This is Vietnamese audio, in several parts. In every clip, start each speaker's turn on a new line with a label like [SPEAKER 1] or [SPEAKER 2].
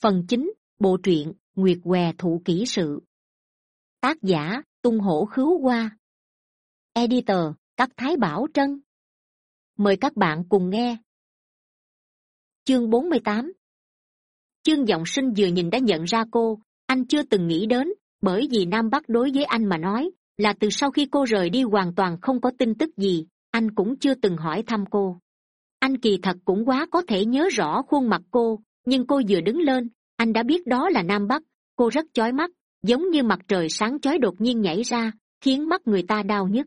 [SPEAKER 1] phần chính bộ truyện nguyệt què thụ kỹ sự. Tác giả, tung hổ khứu hoa. Editor, các thái bảo trân. Mời các bạn cùng nghe. Chương bốn mươi tám. Chương giọng sinh vừa nhìn đã nhận ra cô. Anh chưa từng nghĩ đến, bởi vì nam bắc đối với anh mà nói, là từ sau khi cô rời đi hoàn toàn không có tin tức gì, anh cũng chưa từng hỏi thăm cô. Anh kỳ thật cũng quá có thể nhớ rõ khuôn mặt cô nhưng cô vừa đứng lên, anh đã biết đó là nam bắc. Cô rất chói mắt, giống như mặt trời sáng chói đột nhiên nhảy ra, khiến mắt người ta đau nhức.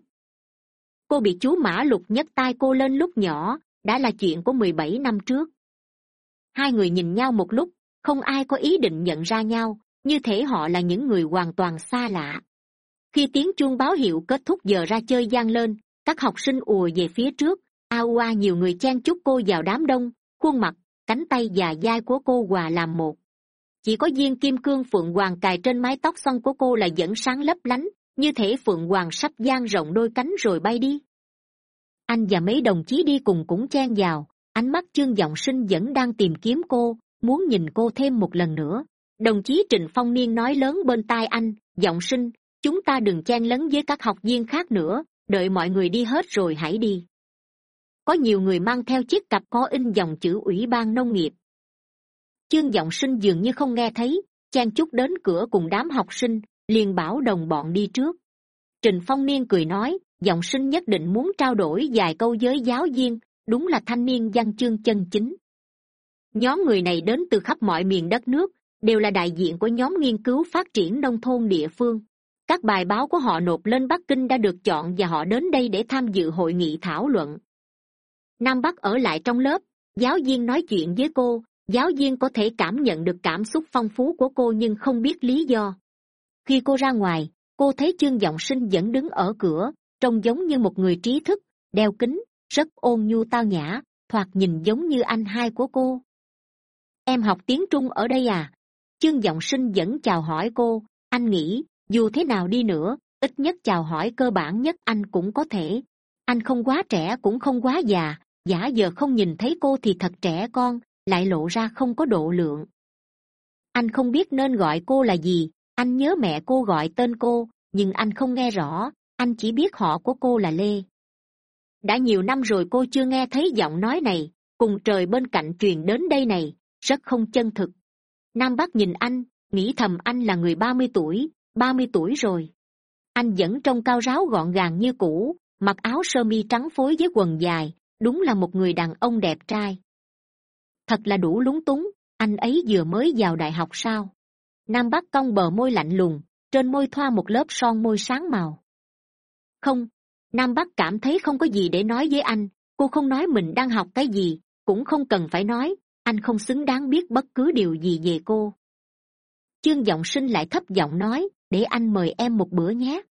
[SPEAKER 1] Cô bị chú mã lục nhấc tay cô lên lúc nhỏ, đã là chuyện của mười bảy năm trước. Hai người nhìn nhau một lúc, không ai có ý định nhận ra nhau, như thể họ là những người hoàn toàn xa lạ. Khi tiếng chuông báo hiệu kết thúc giờ ra chơi g lên, các học sinh ùa về phía trước, a ua nhiều người chen chúc cô vào đám đông, khuôn mặt cánh tay và vai của cô hòa làm một. Chỉ có viên kim cương, phượng hoàng cài trên mái tóc xoăn của cô là vẫn sáng lấp lánh, như thể phượng hoàng sắp dang rộng đôi cánh rồi bay đi. Anh và mấy đồng chí đi cùng cũng chen vào, ánh mắt chương giọng sinh vẫn đang tìm kiếm cô, muốn nhìn cô thêm một lần nữa. Đồng chí trịnh phong niên nói lớn bên tai anh, giọng sinh, chúng ta đừng chen lấn với các học viên khác nữa, đợi mọi người đi hết rồi hãy đi có nhiều người mang theo chiếc cặp có in dòng chữ ủy ban nông nghiệp. Chương giọng sinh dường như không nghe thấy, chen chúc đến cửa cùng đám học sinh, liền bảo đồng bọn đi trước. Trình phong niên cười nói, giọng sinh nhất định muốn trao đổi vài câu với giáo viên, đúng là thanh niên văn chương chân chính. Nhóm người này đến từ khắp mọi miền đất nước, đều là đại diện của nhóm nghiên cứu phát triển nông thôn địa phương. Các bài báo của họ nộp lên bắc kinh đã được chọn và họ đến đây để tham dự hội nghị thảo luận nam bắc ở lại trong lớp, giáo viên nói chuyện với cô, giáo viên có thể cảm nhận được cảm xúc phong phú của cô nhưng không biết lý do. Khi cô ra ngoài, cô thấy chương g sinh vẫn đứng ở cửa, trông giống như một người trí thức, đeo kính, rất ôn nhu tao nhã, thoạt nhìn giống như anh hai của cô. Em học tiếng trung ở đây à? Chương g sinh vẫn chào hỏi cô, anh nghĩ, dù thế nào đi nữa, ít nhất chào hỏi cơ bản nhất anh cũng có thể. Anh không quá trẻ cũng không quá già giả giờ không nhìn thấy cô thì thật trẻ con, lại lộ ra không có độ lượng. Anh không biết nên gọi cô là gì, anh nhớ mẹ cô gọi tên cô, nhưng anh không nghe rõ, anh chỉ biết họ của cô là lê. Đã nhiều năm rồi cô chưa nghe thấy giọng nói này, cùng trời bên cạnh truyền đến đây này, rất không chân thực. Nam bắc nhìn anh, nghĩ thầm anh là người ba mươi tuổi, ba mươi tuổi rồi. Anh vẫn trông cao ráo gọn gàng như cũ, mặc áo sơ mi trắng phối với quần dài đúng là một người đàn ông đẹp trai. Thật là đủ lúng túng, anh ấy vừa mới vào đại học sao? Nam bắc cong bờ môi lạnh lùng, trên môi thoa một lớp son môi sáng màu. Không, nam bắc cảm thấy không có gì để nói với anh, cô không nói mình đang học cái gì, cũng không cần phải nói, anh không xứng đáng biết bất cứ điều gì về cô. Chương giọng sinh lại thấp giọng nói, để anh mời em một bữa nhé.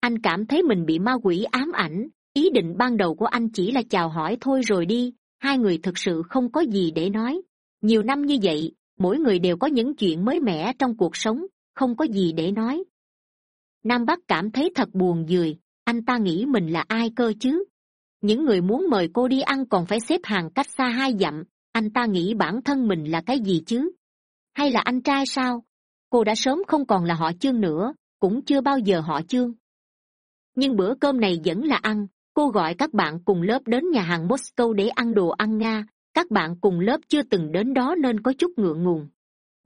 [SPEAKER 1] Anh cảm thấy mình bị ma quỷ ám ảnh ý định ban đầu của anh chỉ là chào hỏi thôi rồi đi, hai người thực sự không có gì để nói. Nhiều năm như vậy, mỗi người đều có những chuyện mới mẻ trong cuộc sống, không có gì để nói. Nam bắc cảm thấy thật buồn dười anh ta nghĩ mình là ai cơ chứ? Những người muốn mời cô đi ăn còn phải xếp hàng cách xa hai dặm, anh ta nghĩ bản thân mình là cái gì chứ? Hay là anh trai sao? Cô đã sớm không còn là họ chương nữa, cũng chưa bao giờ họ chương. Nhưng bữa cơm này vẫn là ăn cô gọi các bạn cùng lớp đến nhà hàng moscow để ăn đồ ăn nga. Các bạn cùng lớp chưa từng đến đó nên có chút ngượng ngùng.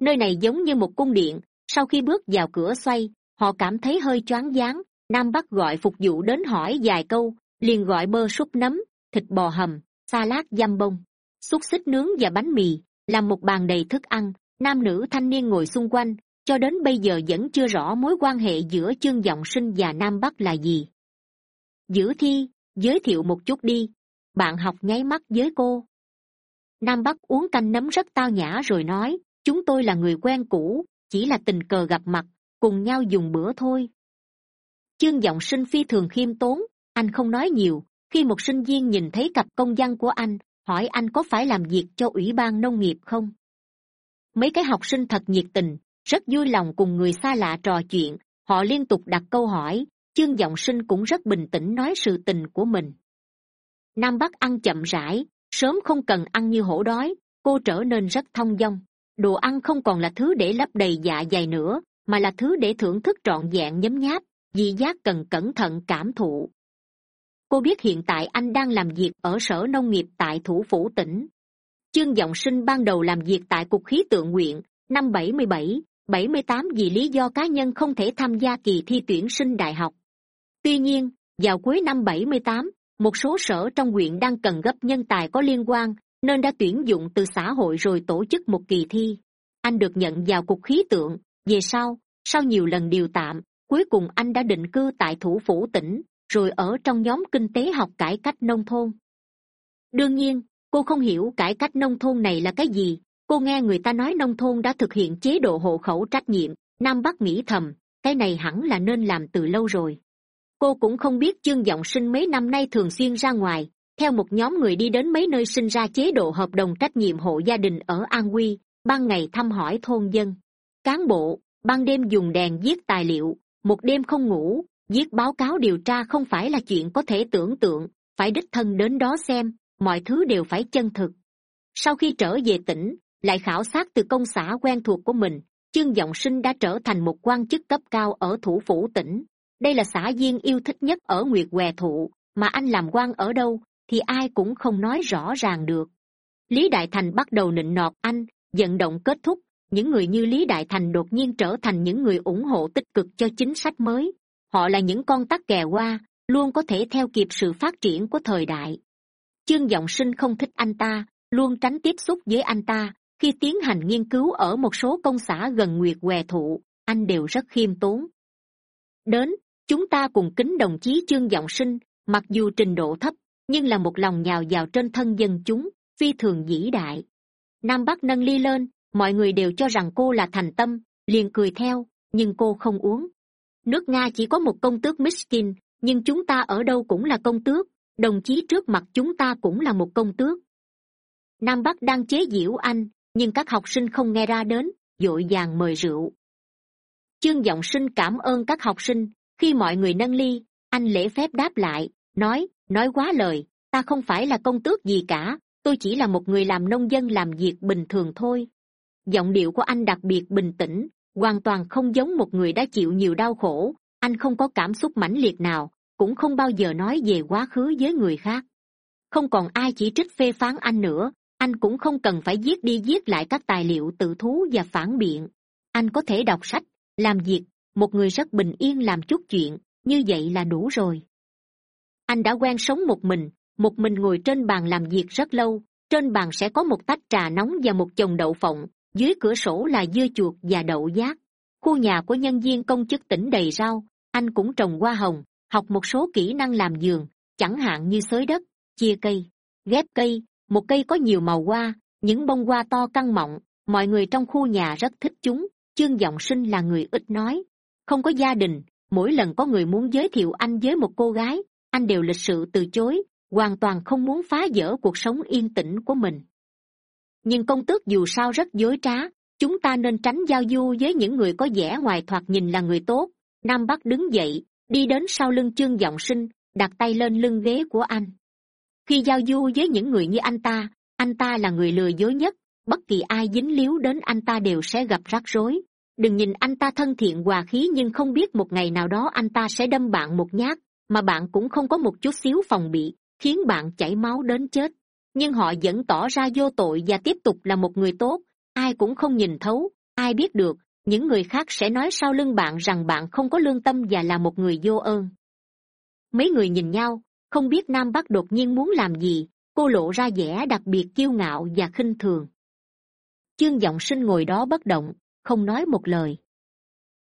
[SPEAKER 1] Nơi này giống như một cung điện. Sau khi bước vào cửa xoay, họ cảm thấy hơi choáng váng. Nam bắc gọi phục vụ đến hỏi vài câu, liền gọi bơ súp nấm, thịt bò hầm, salad dăm bông, xúc xích nướng và bánh mì, làm một bàn đầy thức ăn. Nam nữ thanh niên ngồi xung quanh, cho đến bây giờ vẫn chưa rõ mối quan hệ giữa chương giọng sinh và nam bắc là gì. Giữ thi giới thiệu một chút đi. Bạn học nháy mắt với cô. Nam bắc uống canh nấm rất tao nhã rồi nói, chúng tôi là người quen cũ, chỉ là tình cờ gặp mặt, cùng nhau dùng bữa thôi. Chương giọng sinh phi thường khiêm tốn, anh không nói nhiều. Khi một sinh viên nhìn thấy cặp công văn của anh, hỏi anh có phải làm việc cho ủy ban nông nghiệp không? Mấy cái học sinh thật nhiệt tình, rất vui lòng cùng người xa lạ trò chuyện. Họ liên tục đặt câu hỏi chương g sinh cũng rất bình tĩnh nói sự tình của mình. Nam bắc ăn chậm rãi, sớm không cần ăn như hổ đói, cô trở nên rất thong dong. Đồ ăn không còn là thứ để lấp đầy dạ dày nữa, mà là thứ để thưởng thức trọn vẹn nhấm nháp dị giác cần cẩn thận cảm thụ. Cô biết hiện tại anh đang làm việc ở sở nông nghiệp tại thủ phủ tỉnh. Chương g sinh ban đầu làm việc tại cục khí tượng nguyện năm bảy mươi bảy bảy mươi tám vì lý do cá nhân không thể tham gia kỳ thi tuyển sinh đại học tuy nhiên, vào cuối năm bảy mươi tám, một số sở trong huyện đang cần gấp nhân tài có liên quan, nên đã tuyển dụng từ xã hội rồi tổ chức một kỳ thi. Anh được nhận vào cục khí tượng. Về sau sau nhiều lần điều tạm, cuối cùng anh đã định cư tại thủ phủ tỉnh, rồi ở trong nhóm kinh tế học cải cách nông thôn. Đương nhiên, cô không hiểu cải cách nông thôn này là cái gì. Cô nghe người ta nói nông thôn đã thực hiện chế độ hộ khẩu trách nhiệm, nam bắc nghĩ thầm, cái này hẳn là nên làm từ lâu rồi cô cũng không biết chương giọng sinh mấy năm nay thường xuyên ra ngoài, theo một nhóm người đi đến mấy nơi sinh ra chế độ hợp đồng trách nhiệm hộ gia đình ở an quy ban ngày thăm hỏi thôn dân. Cán bộ, ban đêm dùng đèn viết tài liệu, một đêm không ngủ, viết báo cáo điều tra không phải là chuyện có thể tưởng tượng, phải đích thân đến đó xem, mọi thứ đều phải chân thực. Sau khi trở về tỉnh, lại khảo sát từ công xã quen thuộc của mình chương giọng sinh đã trở thành một quan chức cấp cao ở thủ phủ tỉnh đây là xã viên yêu thích nhất ở nguyệt què thụ, mà anh làm quan ở đâu thì ai cũng không nói rõ ràng được. Lý đại thành bắt đầu nịnh nọt anh, vận động kết thúc. Những người như lý đại thành đột nhiên trở thành những người ủng hộ tích cực cho chính sách mới. Họ là những con tắc kè qua, luôn có thể theo kịp sự phát triển của thời đại. Chương giọng sinh không thích anh ta, luôn tránh tiếp xúc với anh ta. Khi tiến hành nghiên cứu ở một số công xã gần nguyệt què thụ, anh đều rất khiêm tốn. Đến chúng ta cùng kính đồng chí chương giọng sinh, mặc dù trình độ thấp, nhưng là một lòng nhào vào trên thân dân chúng, phi thường vĩ đại. Nam bắc nâng ly lên, mọi người đều cho rằng cô là thành tâm, liền cười theo, nhưng cô không uống. Nước nga chỉ có một công tước miskin, nhưng chúng ta ở đâu cũng là công tước, đồng chí trước mặt chúng ta cũng là một công tước. Nam bắc đang chế giễu anh, nhưng các học sinh không nghe ra đến d ộ i vàng mời rượu. Chương giọng sinh cảm ơn các học sinh khi mọi người nâng ly, anh lễ phép đáp lại, nói nói quá lời, ta không phải là công tước gì cả, tôi chỉ là một người làm nông dân làm việc bình thường thôi. Giọng điệu của anh đặc biệt bình tĩnh, hoàn toàn không giống một người đã chịu nhiều đau khổ, anh không có cảm xúc mãnh liệt nào, cũng không bao giờ nói về quá khứ với người khác. Không còn ai chỉ trích phê phán anh nữa, anh cũng không cần phải viết đi viết lại các tài liệu tự thú và phản biện. Anh có thể đọc sách, làm việc một người rất bình yên làm chút chuyện, như vậy là đủ rồi. Anh đã quen sống một mình một mình ngồi trên bàn làm việc rất lâu, trên bàn sẽ có một tách trà nóng và một chồng đậu phộng, dưới cửa sổ là dưa chuột và đậu giác. Khu nhà của nhân viên công chức tỉnh đầy rau, anh cũng trồng hoa hồng, học một số kỹ năng làm giường, chẳng hạn như xới đất, chia cây, ghép cây. Một cây có nhiều màu hoa, những bông hoa to căng mọng, mọi người trong khu nhà rất thích chúng, chương giọng sinh là người ít nói không có gia đình, mỗi lần có người muốn giới thiệu anh với một cô gái, anh đều lịch sự từ chối, hoàn toàn không muốn phá vỡ cuộc sống yên tĩnh của mình. Nhưng công tước dù sao rất dối trá, chúng ta nên tránh giao du với những người có vẻ ngoài thoạt nhìn là người tốt. Nam bắc đứng dậy, đi đến sau lưng chương giọng sinh, đặt tay lên lưng ghế của anh. Khi giao du với những người như anh ta anh ta là người lừa dối nhất, bất kỳ ai dính líu đến anh ta đều sẽ gặp rắc rối đừng nhìn anh ta thân thiện hòa khí nhưng không biết một ngày nào đó anh ta sẽ đâm bạn một nhát, mà bạn cũng không có một chút xíu phòng bị, khiến bạn chảy máu đến chết. Nhưng họ vẫn tỏ ra vô tội và tiếp tục là một người tốt, ai cũng không nhìn thấu, ai biết được, những người khác sẽ nói sau lưng bạn rằng bạn không có lương tâm và là một người vô ơn. Mấy người nhìn nhau, không biết nam bắc đột nhiên muốn làm gì, cô lộ ra vẻ đặc biệt kiêu ngạo và khinh thường. Chương giọng sinh ngồi đó bất động không nói một lời.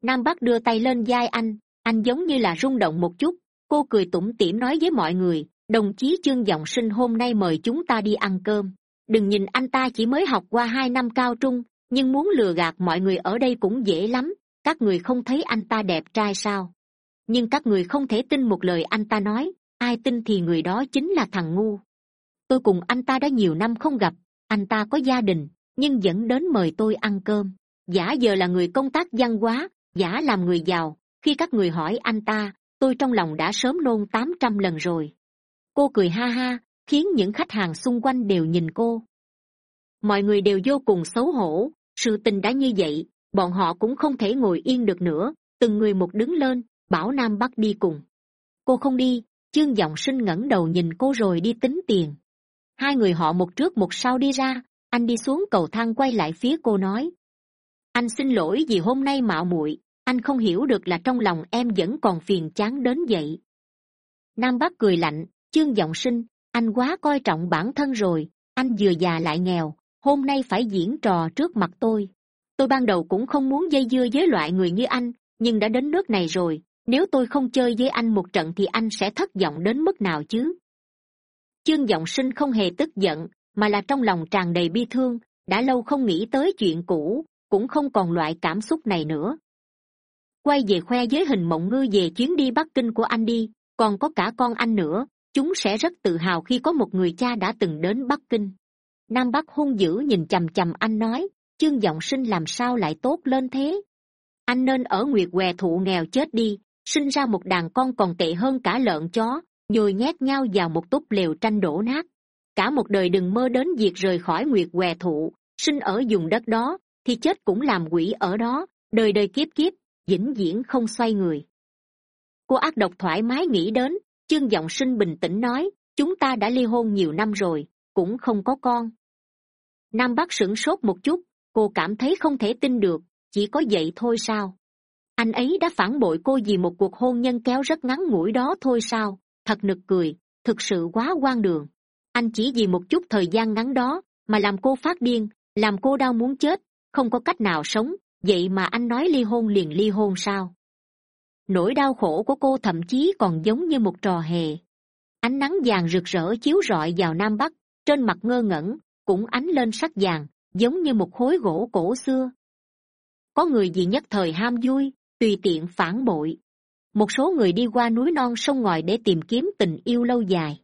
[SPEAKER 1] Nam bắc đưa tay lên vai anh anh giống như là rung động một chút. Cô cười tủm tỉm nói với mọi người, đồng chí chương giọng sinh hôm nay mời chúng ta đi ăn cơm. Đừng nhìn anh ta chỉ mới học qua hai năm cao trung, nhưng muốn lừa gạt mọi người ở đây cũng dễ lắm. Các người không thấy anh ta đẹp trai sao? Nhưng các người không thể tin một lời anh ta nói. Ai tin thì người đó chính là thằng ngu. Tôi cùng anh ta đã nhiều năm không gặp, anh ta có gia đình, nhưng vẫn đến mời tôi ăn cơm giả giờ là người công tác văn hóa, giả làm người giàu. Khi các người hỏi anh ta, tôi trong lòng đã sớm nôn tám trăm lần rồi. Cô cười ha ha, khiến những khách hàng xung quanh đều nhìn cô. Mọi người đều vô cùng xấu hổ. Sự tình đã như vậy, bọn họ cũng không thể ngồi yên được nữa. Từng người một đứng lên, bảo nam bắc đi cùng. Cô không đi chương giọng sinh ngẩng đầu nhìn cô rồi đi tính tiền. Hai người họ một trước một sau đi ra, anh đi xuống cầu thang quay lại phía cô nói anh xin lỗi vì hôm nay mạo muội, anh không hiểu được là trong lòng em vẫn còn phiền chán đến vậy. Nam bắc cười lạnh, chương giọng sinh, anh quá coi trọng bản thân rồi, anh vừa già lại nghèo, hôm nay phải diễn trò trước mặt tôi. Tôi ban đầu cũng không muốn dây dưa với loại người như anh, nhưng đã đến nước này rồi, nếu tôi không chơi với anh một trận thì anh sẽ thất vọng đến mức nào chứ? Chương giọng sinh không hề tức giận, mà là trong lòng tràn đầy bi thương, đã lâu không nghĩ tới chuyện cũ cũng không còn loại cảm xúc này nữa. Quay về khoe với hình mộng ngư về chuyến đi bắc kinh của anh đi, còn có cả con anh nữa, chúng sẽ rất tự hào khi có một người cha đã từng đến bắc kinh. Nam bắc hung dữ nhìn chằm chằm anh nói, chương giọng sinh làm sao lại tốt lên thế? Anh nên ở nguyệt què thụ nghèo chết đi, sinh ra một đàn con còn tệ hơn cả lợn chó, nhồi nhét nhau vào một túp lều tranh đổ nát. Cả một đời đừng mơ đến việc rời khỏi nguyệt què thụ, sinh ở vùng đất đó thì chết cũng làm quỷ ở đó, đời đời kiếp kiếp, vĩnh viễn không xoay người. Cô ác độc thoải mái nghĩ đến chương giọng sinh bình tĩnh nói, chúng ta đã ly hôn nhiều năm rồi, cũng không có con. Nam bắc sửng sốt một chút, cô cảm thấy không thể tin được, chỉ có vậy thôi sao? Anh ấy đã phản bội cô vì một cuộc hôn nhân kéo rất ngắn ngủi đó thôi sao? Thật nực cười, thực sự quá quan đường. Anh chỉ vì một chút thời gian ngắn đó, mà làm cô phát điên, làm cô đau muốn chết không có cách nào sống, vậy mà anh nói ly hôn liền ly hôn sao? Nỗi đau khổ của cô thậm chí còn giống như một trò hề. Ánh nắng vàng rực rỡ chiếu rọi vào nam bắc, trên mặt ngơ ngẩn, cũng ánh lên sắc vàng, giống như một khối gỗ cổ xưa. Có người vì nhất thời ham vui, tùy tiện phản bội. Một số người đi qua núi non sông ngòi để tìm kiếm tình yêu lâu dài.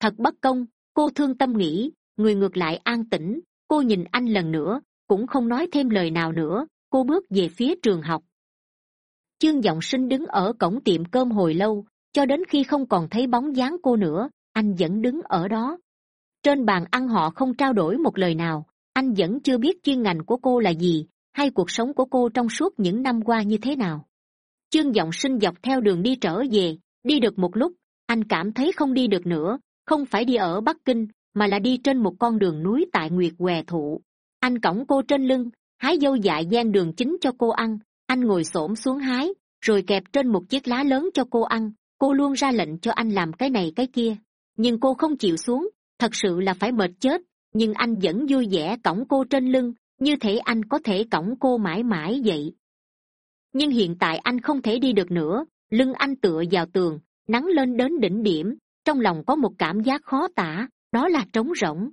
[SPEAKER 1] Thật bất công, cô thương tâm nghĩ, người ngược lại an tĩnh, cô nhìn anh lần nữa cũng không nói thêm lời nào nữa, cô bước về phía trường học. Chương giọng sinh đứng ở cổng tiệm cơm hồi lâu, cho đến khi không còn thấy bóng dáng cô nữa, anh vẫn đứng ở đó. Trên bàn ăn họ không trao đổi một lời nào, anh vẫn chưa biết chuyên ngành của cô là gì, hay cuộc sống của cô trong suốt những năm qua như thế nào. Chương giọng sinh dọc theo đường đi trở về, đi được một lúc, anh cảm thấy không đi được nữa, không phải đi ở bắc kinh, mà là đi trên một con đường núi tại nguyệt què thụ anh cõng cô trên lưng, hái dâu dại gian đường chính cho cô ăn. Anh ngồi s ổ m xuống hái, rồi kẹp trên một chiếc lá lớn cho cô ăn. Cô luôn ra lệnh cho anh làm cái này cái kia. Nhưng cô không chịu xuống, thật sự là phải mệt chết. Nhưng anh vẫn vui vẻ cõng cô trên lưng, như thể anh có thể cõng cô mãi mãi vậy. Nhưng hiện tại anh không thể đi được nữa, lưng anh tựa vào tường, nắng lên đến đỉnh điểm, trong lòng có một cảm giác khó tả, đó là trống rỗng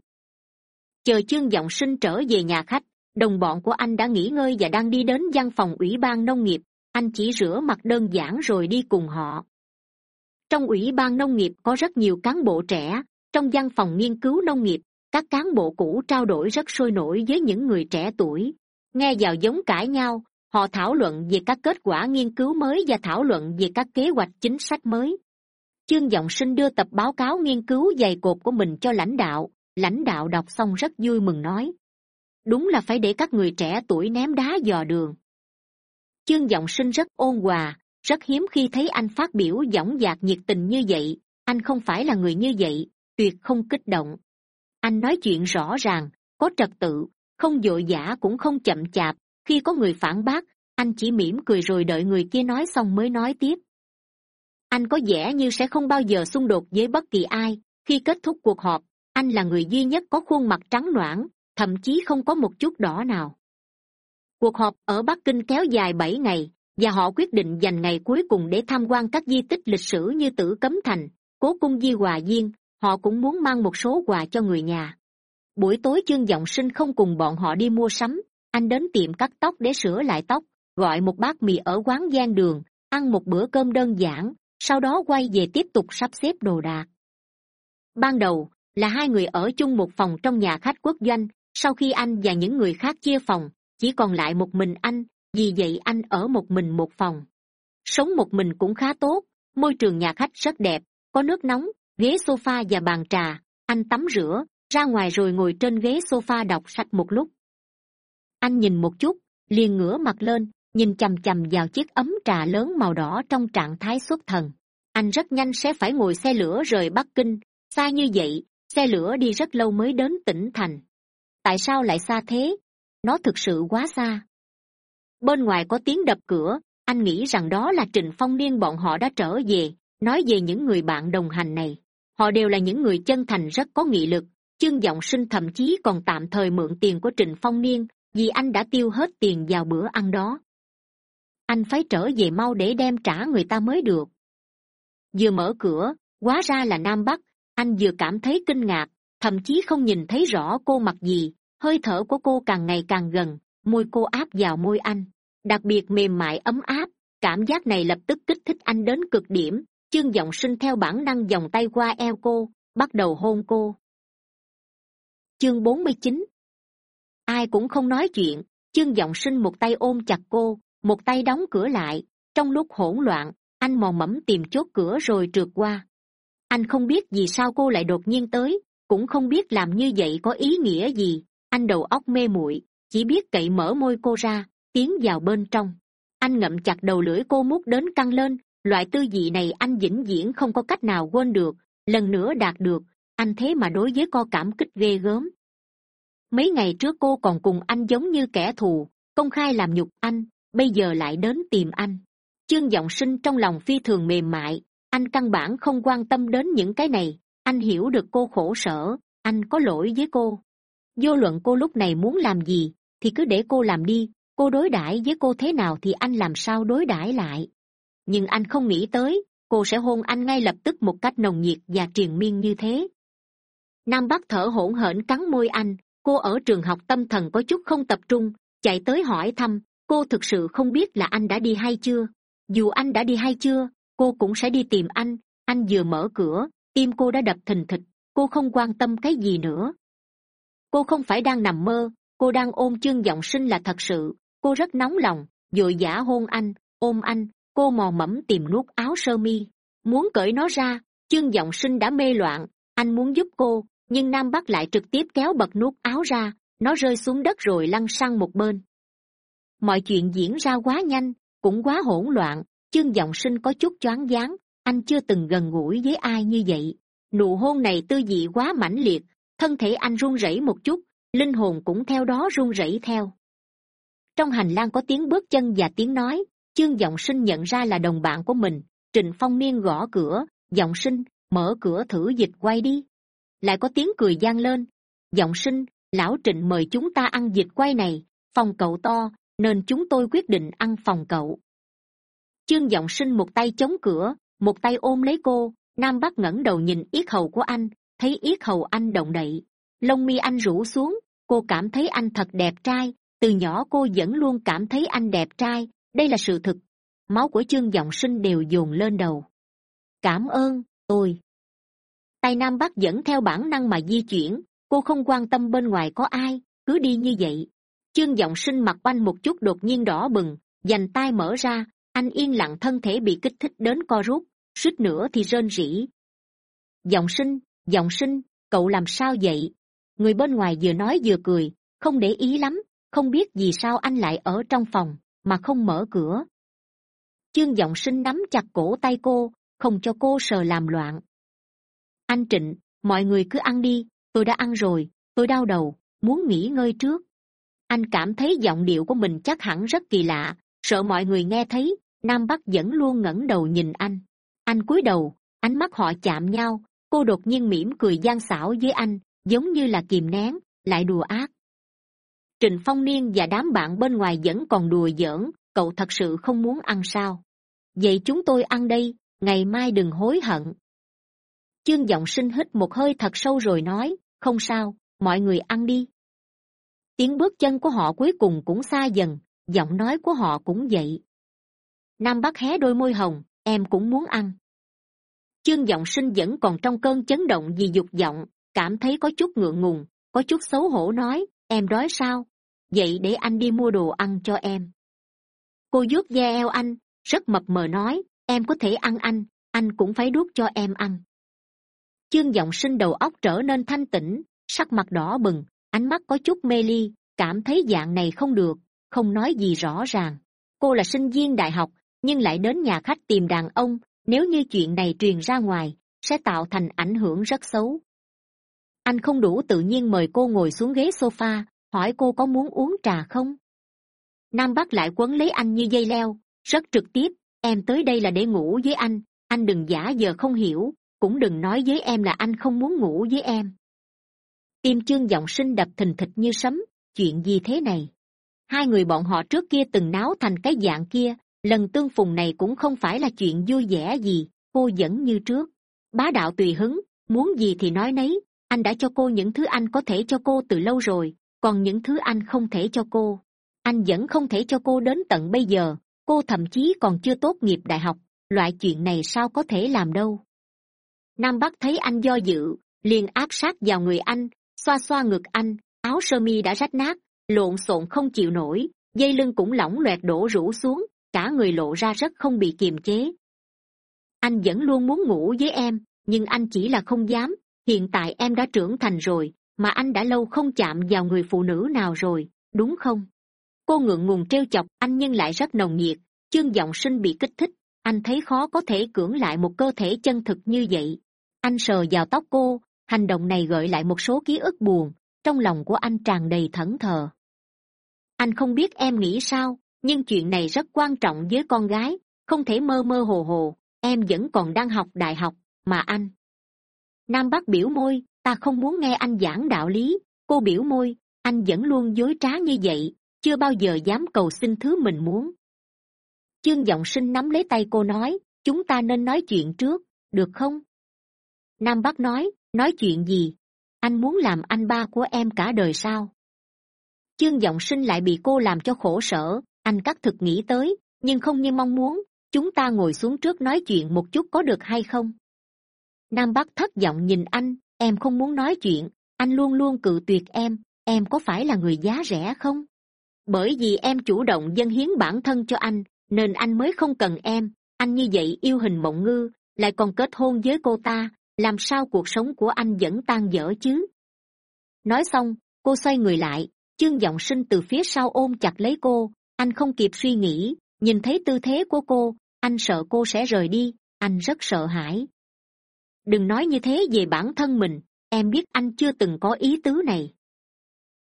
[SPEAKER 1] chờ chương giọng sinh trở về nhà khách, đồng bọn của anh đã nghỉ ngơi và đang đi đến văn phòng ủy ban nông nghiệp. Anh chỉ rửa mặt đơn giản rồi đi cùng họ. Trong ủy ban nông nghiệp có rất nhiều cán bộ trẻ. Trong văn phòng nghiên cứu nông nghiệp, các cán bộ cũ trao đổi rất sôi nổi với những người trẻ tuổi. Nghe vào giống cãi nhau, họ thảo luận về các kết quả nghiên cứu mới và thảo luận về các kế hoạch chính sách mới. Chương giọng sinh đưa tập báo cáo nghiên cứu dày cột của mình cho lãnh đạo lãnh đạo đọc xong rất vui mừng nói. Đúng là phải để các người trẻ tuổi ném đá dò đường. Chương giọng sinh rất ôn hòa, rất hiếm khi thấy anh phát biểu dõng dạc nhiệt tình như vậy. Anh không phải là người như vậy, tuyệt không kích động. Anh nói chuyện rõ ràng, có trật tự, không d ộ i vã cũng không chậm chạp. Khi có người phản bác, anh chỉ mỉm cười rồi đợi người kia nói xong mới nói tiếp. Anh có vẻ như sẽ không bao giờ xung đột với bất kỳ ai. Khi kết thúc cuộc họp anh là người duy nhất có khuôn mặt trắng loãng thậm chí không có một chút đỏ nào. Cuộc họp ở bắc kinh kéo dài bảy ngày, và họ quyết định dành ngày cuối cùng để tham quan các di tích lịch sử như tử cấm thành, cố cung di hòa diên họ cũng muốn mang một số quà cho người nhà. Buổi tối chương giọng sinh không cùng bọn họ đi mua sắm, anh đến tiệm cắt tóc để sửa lại tóc, gọi một bát mì ở quán gian đường, ăn một bữa cơm đơn giản, sau đó quay về tiếp tục sắp xếp đồ đạc. Ban đầu là hai người ở chung một phòng trong nhà khách quốc doanh. Sau khi anh và những người khác chia phòng, chỉ còn lại một mình anh, vì vậy anh ở một mình một phòng. Sống một mình cũng khá tốt, môi trường nhà khách rất đẹp, có nước nóng, ghế sofa và bàn trà. Anh tắm rửa, ra ngoài rồi ngồi trên ghế sofa đọc sách một lúc. Anh nhìn một chút, liền ngửa mặt lên, nhìn chằm chằm vào chiếc ấm trà lớn màu đỏ trong trạng thái xuất thần. Anh rất nhanh sẽ phải ngồi xe lửa rời bắc kinh. Xa như vậy xe lửa đi rất lâu mới đến tỉnh thành. Tại sao lại xa thế? Nó thực sự quá xa. Bên ngoài có tiếng đập cửa. Anh nghĩ rằng đó là trịnh phong niên bọn họ đã trở về, nói về những người bạn đồng hành này. Họ đều là những người chân thành rất có nghị lực, chương giọng sinh thậm chí còn tạm thời mượn tiền của trịnh phong niên, vì anh đã tiêu hết tiền vào bữa ăn đó. Anh phải trở về mau để đem trả người ta mới được. Vừa mở cửa, hóa ra là nam bắc anh vừa cảm thấy kinh ngạc, thậm chí không nhìn thấy rõ cô mặc gì. Hơi thở của cô càng ngày càng gần, môi cô áp vào môi anh. Đặc biệt mềm mại ấm áp, cảm giác này lập tức kích thích anh đến cực điểm. Chương giọng sinh theo bản năng vòng tay qua eo cô, bắt đầu hôn cô. Chương bốn mươi chín. Ai cũng không nói chuyện. Chương giọng sinh một tay ôm chặt cô, một tay đóng cửa lại. Trong lúc hỗn loạn, anh mò mẫm tìm chốt cửa rồi trượt qua anh không biết vì sao cô lại đột nhiên tới, cũng không biết làm như vậy có ý nghĩa gì. Anh đầu óc mê muội, chỉ biết cậy mở môi cô ra, tiến vào bên trong. Anh ngậm chặt đầu lưỡi cô mút đến căng lên, loại tư vị này anh vĩnh viễn không có cách nào quên được, lần nữa đạt được, anh thế mà đối với co cảm kích ghê gớm. Mấy ngày trước cô còn cùng anh giống như kẻ thù, công khai làm nhục anh, bây giờ lại đến tìm anh. Chương giọng sinh trong lòng phi thường mềm mại anh căn bản không quan tâm đến những cái này. Anh hiểu được cô khổ sở. Anh có lỗi với cô. Vô luận cô lúc này muốn làm gì, thì cứ để cô làm đi. Cô đối đãi với cô thế nào thì anh làm sao đối đãi lại. Nhưng anh không nghĩ tới, cô sẽ hôn anh ngay lập tức một cách nồng nhiệt và triền miên như thế. Nam bắc thở hổn hển cắn môi anh. Cô ở trường học tâm thần có chút không tập trung, chạy tới hỏi thăm, cô thực sự không biết là anh đã đi hay chưa? Dù anh đã đi hay chưa cô cũng sẽ đi tìm anh. Anh vừa mở cửa, tim cô đã đập thình thịch. Cô không quan tâm cái gì nữa. Cô không phải đang nằm mơ. Cô đang ôm chương giọng sinh là thật sự. Cô rất nóng lòng d ộ i vã hôn anh, ôm anh. Cô mò mẫm tìm nuốt áo sơ mi. Muốn cởi nó ra, chương giọng sinh đã mê loạn. Anh muốn giúp cô, nhưng nam bắc lại trực tiếp kéo bật nuốt áo ra. Nó rơi xuống đất rồi lăn sang một bên. Mọi chuyện diễn ra quá nhanh, cũng quá hỗn loạn chương giọng sinh có chút choáng váng, anh chưa từng gần gũi với ai như vậy. Nụ hôn này tư dị quá mãnh liệt, thân thể anh run rẩy một chút, linh hồn cũng theo đó run rẩy theo. Trong hành lang có tiếng bước chân và tiếng nói, chương giọng sinh nhận ra là đồng bạn của mình. Trịnh phong niên gõ cửa, giọng sinh, mở cửa thử dịch quay đi. Lại có tiếng cười g lên, giọng sinh, lão trịnh mời chúng ta ăn dịch quay này, phòng cậu to, nên chúng tôi quyết định ăn phòng cậu chương giọng sinh một tay chống cửa, một tay ôm lấy cô. Nam bắc ngẩng đầu nhìn yết hầu của anh, thấy yết hầu anh động đậy. Lông mi anh rủ xuống, cô cảm thấy anh thật đẹp trai. Từ nhỏ cô vẫn luôn cảm thấy anh đẹp trai, đây là sự thực. Máu của chương giọng sinh đều dồn lên đầu. Cảm ơn, tôi. Tay nam bắc dẫn theo bản năng mà di chuyển, cô không quan tâm bên ngoài có ai, cứ đi như vậy. Chương giọng sinh mặt oanh một chút đột nhiên đỏ bừng, dành tay mở ra anh yên lặng thân thể bị kích thích đến co rút, suýt nữa thì rên rỉ. Giọng sinh giọng sinh, cậu làm sao vậy? Người bên ngoài vừa nói vừa cười, không để ý lắm, không biết vì sao anh lại ở trong phòng, mà không mở cửa. Chương giọng sinh nắm chặt cổ tay cô, không cho cô sờ làm loạn. Anh trịnh, mọi người cứ ăn đi, tôi đã ăn rồi, tôi đau đầu, muốn nghỉ ngơi trước. Anh cảm thấy giọng điệu của mình chắc hẳn rất kỳ lạ, sợ mọi người nghe thấy nam bắc vẫn luôn ngẩng đầu nhìn anh. Anh cúi đầu, ánh mắt họ chạm nhau, cô đột nhiên mỉm cười gian xảo với anh, giống như là kìm nén, lại đùa ác. Trình phong niên và đám bạn bên ngoài vẫn còn đùa giỡn, cậu thật sự không muốn ăn sao? Vậy chúng tôi ăn đây, ngày mai đừng hối hận. Chương giọng sinh hít một hơi thật sâu rồi nói, không sao, mọi người ăn đi. Tiếng bước chân của họ cuối cùng cũng xa dần, giọng nói của họ cũng vậy nam bắc hé đôi môi hồng, em cũng muốn ăn. Chương giọng sinh vẫn còn trong cơn chấn động vì dục vọng, cảm thấy có chút ngượng ngùng, có chút xấu hổ nói, em đói sao? Vậy để anh đi mua đồ ăn cho em. Cô vuốt ve eo anh, rất mập mờ nói, em có thể ăn anh anh cũng phải đút cho em ăn. Chương giọng sinh đầu óc trở nên thanh tĩnh, sắc mặt đỏ bừng, ánh mắt có chút mê ly, cảm thấy dạng này không được, không nói gì rõ ràng. Cô là sinh viên đại học nhưng lại đến nhà khách tìm đàn ông, nếu như chuyện này truyền ra ngoài, sẽ tạo thành ảnh hưởng rất xấu. Anh không đủ tự nhiên mời cô ngồi xuống ghế sofa, hỏi cô có muốn uống trà không? Nam bắc lại quấn lấy anh như dây leo, rất trực tiếp, em tới đây là để ngủ với anh anh đừng giả giờ không hiểu, cũng đừng nói với em là anh không muốn ngủ với em. Tim chương giọng sinh đập thình thịch như sấm, chuyện gì thế này? Hai người bọn họ trước kia từng náo thành cái dạng kia lần tương phùng này cũng không phải là chuyện vui vẻ gì, cô vẫn như trước. Bá đạo tùy hứng, muốn gì thì nói nấy, anh đã cho cô những thứ anh có thể cho cô từ lâu rồi, còn những thứ anh không thể cho cô. Anh vẫn không thể cho cô đến tận bây giờ, cô thậm chí còn chưa tốt nghiệp đại học, loại chuyện này sao có thể làm đâu. Nam bắc thấy anh do dự, liền áp sát vào người anh, xoa xoa ngực anh, áo sơ mi đã rách nát, lộn xộn không chịu nổi, dây lưng cũng lỏng loẹt đổ rũ xuống cả người lộ ra rất không bị kiềm chế. Anh vẫn luôn muốn ngủ với em, nhưng anh chỉ là không dám. Hiện tại em đã trưởng thành rồi, mà anh đã lâu không chạm vào người phụ nữ nào rồi, đúng không? Cô ngượng ngùng trêu chọc, anh nhưng lại rất nồng nhiệt. Chương giọng sinh bị kích thích. Anh thấy khó có thể cưỡng lại một cơ thể chân thực như vậy. Anh sờ vào tóc cô, hành động này gợi lại một số ký ức buồn. Trong lòng của anh tràn đầy thẫn thờ. Anh không biết em nghĩ sao nhưng chuyện này rất quan trọng với con gái, không thể mơ mơ hồ hồ, em vẫn còn đang học đại học, mà anh. Nam bắc biểu môi, ta không muốn nghe anh giảng đạo lý. Cô biểu môi, anh vẫn luôn dối trá như vậy, chưa bao giờ dám cầu xin thứ mình muốn. Chương g sinh nắm lấy tay cô nói, chúng ta nên nói chuyện trước, được không? Nam bắc nói nói chuyện gì? Anh muốn làm anh ba của em cả đời sao? Chương g sinh lại bị cô làm cho khổ sở anh cắt thực nghĩ tới, nhưng không như mong muốn, chúng ta ngồi xuống trước nói chuyện một chút có được hay không? Nam bắc thất vọng nhìn anh, em không muốn nói chuyện, anh luôn luôn cự tuyệt em em có phải là người giá rẻ không? Bởi vì em chủ động dâng hiến bản thân cho anh, nên anh mới không cần em, anh như vậy yêu hình mộng ngư, lại còn kết hôn với cô ta, làm sao cuộc sống của anh vẫn tan dở chứ? Nói xong, cô xoay người lại, chương giọng sinh từ phía sau ôm chặt lấy cô anh không kịp suy nghĩ, nhìn thấy tư thế của cô, anh sợ cô sẽ rời đi, anh rất sợ hãi. Đừng nói như thế về bản thân mình, em biết anh chưa từng có ý tứ này.